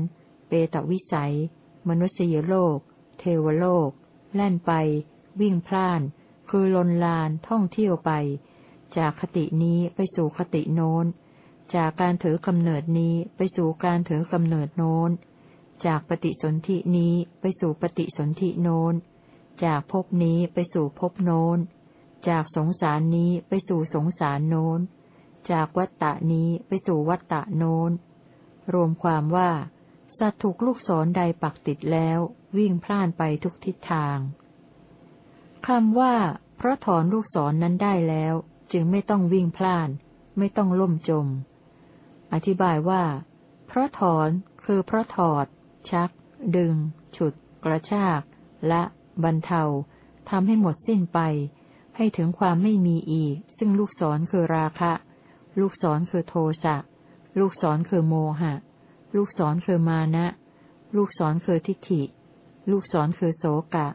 เปตวิสัย มนุษยโลก เทวโลก แล่นไป วิ่งพล่าน คือลนลานท่องเที่ยวไป จากคตินี้ไปสู่คติโน้น จากการถือกำเนิดนี้ไปสู่การถือกำเนิดโน้น จากปฏิสนธินี้ไปสู่ปฏิสนธิโน้น จากภพนี้ไปสู่ภพโน้น จากสงสารนี้ไปสู่สงสารโน้น จากวัตตะนี้ไปสู่วัตตะโน้น รวมความว่าสัตว์ถูกลูกศรใดปักติดแล้ว วิ่งพล่านไปทุกทิศทาง คำว่า เพราะถอนลูกศรนนั้นได้แล้ว จึงไม่ต้องวิ่งพล่าน ไม่ต้องล่มจม อธิบายว่า เพราะถอนคือเพราะถอด ชัก ดึง ฉุด กระชากและบรรเทาทำให้หมดสิ้นไป ให้ถึงความไม่มีอีก ซึ่งลูกศรคือราคะ ลูกศรคือโทสะ ลูกศรคือโมหะ ลูกศรคือมานะ ลูกศรคือทิฏฐิ ลูกศรคือโสกะ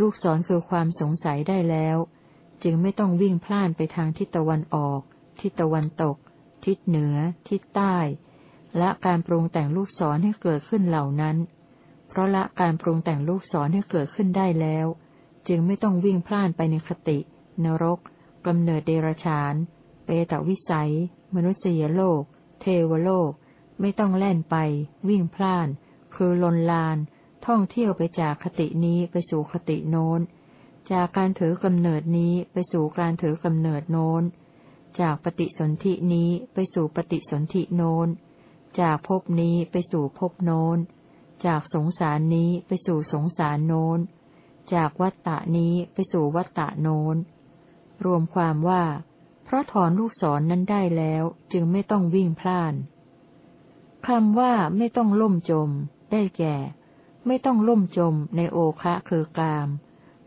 ลูกศรคือความสงสัยได้แล้ว จึงไม่ต้องวิ่งพล่านไปทางทิศตะวันออก ทิศตะวันตก ทิศเหนือ ทิศใต้ และการปรุงแต่งลูกศรให้เกิดขึ้นเหล่านั้น เพราะละการปรุงแต่งลูกศรให้เกิดขึ้นได้แล้ว จึงไม่ต้องวิ่งพล่านไปในคติ นรกกำเนิดเดรฉาน เปตวิสัย มนุษยโลก เทวโลก ไม่ต้องแล่นไป วิ่งพล่าน คือลนลาน ท่องเที่ยวไปจากคตินี้ไปสู่คติโน้น จากการถือกำเนิดนี้ไปสู่การถือกำเนิดโน้น จากปฏิสนธินี้ไปสู่ปฏิสนธิโน้น จากภพนี้ไปสู่ภพโน้น จากสงสารนี้ไปสู่สงสารโน้น จากวัตตะนี้ไปสู่วัตตะโน้น รวมความว่า เพราะถอนลูกศรนนั้นได้แล้วจึงไม่ต้องวิ่งพล่านคำว่าไม่ต้องล่มจม ได้แก่ ไม่ต้องล่มจมในโอคะคือกาม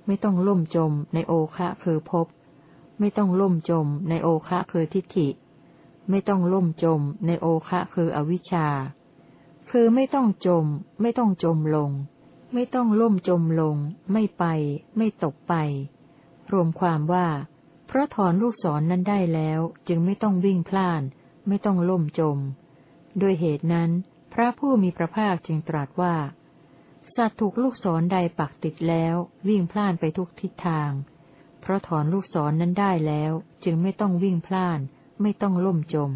ไม่ต้องล่มจมในโอคะคือภพ ไม่ต้องล่มจมในโอคะคือทิฏฐิ ไม่ต้องล่มจมในโอคะคืออวิชชา คือไม่ต้องจม ไม่ต้องจมลง ไม่ต้องล่มจมลง ไม่ไป ไม่ตกไป รวมความว่า เพราะถอนลูกศรนนั้นได้แล้วจึงไม่ต้องวิ่งพล่าน ไม่ต้องล่มจมด้วยเหตุนั้น พระผู้มีพระภาคจึงตรัสว่า สัตว์ถูกลูกศรใดปักติดแล้ว วิ่งพล่านไปทุกทิศทาง เพราะถอนลูกศรนนั้นได้แล้ว จึงไม่ต้องวิ่งพล่าน ไม่ต้องล่มจม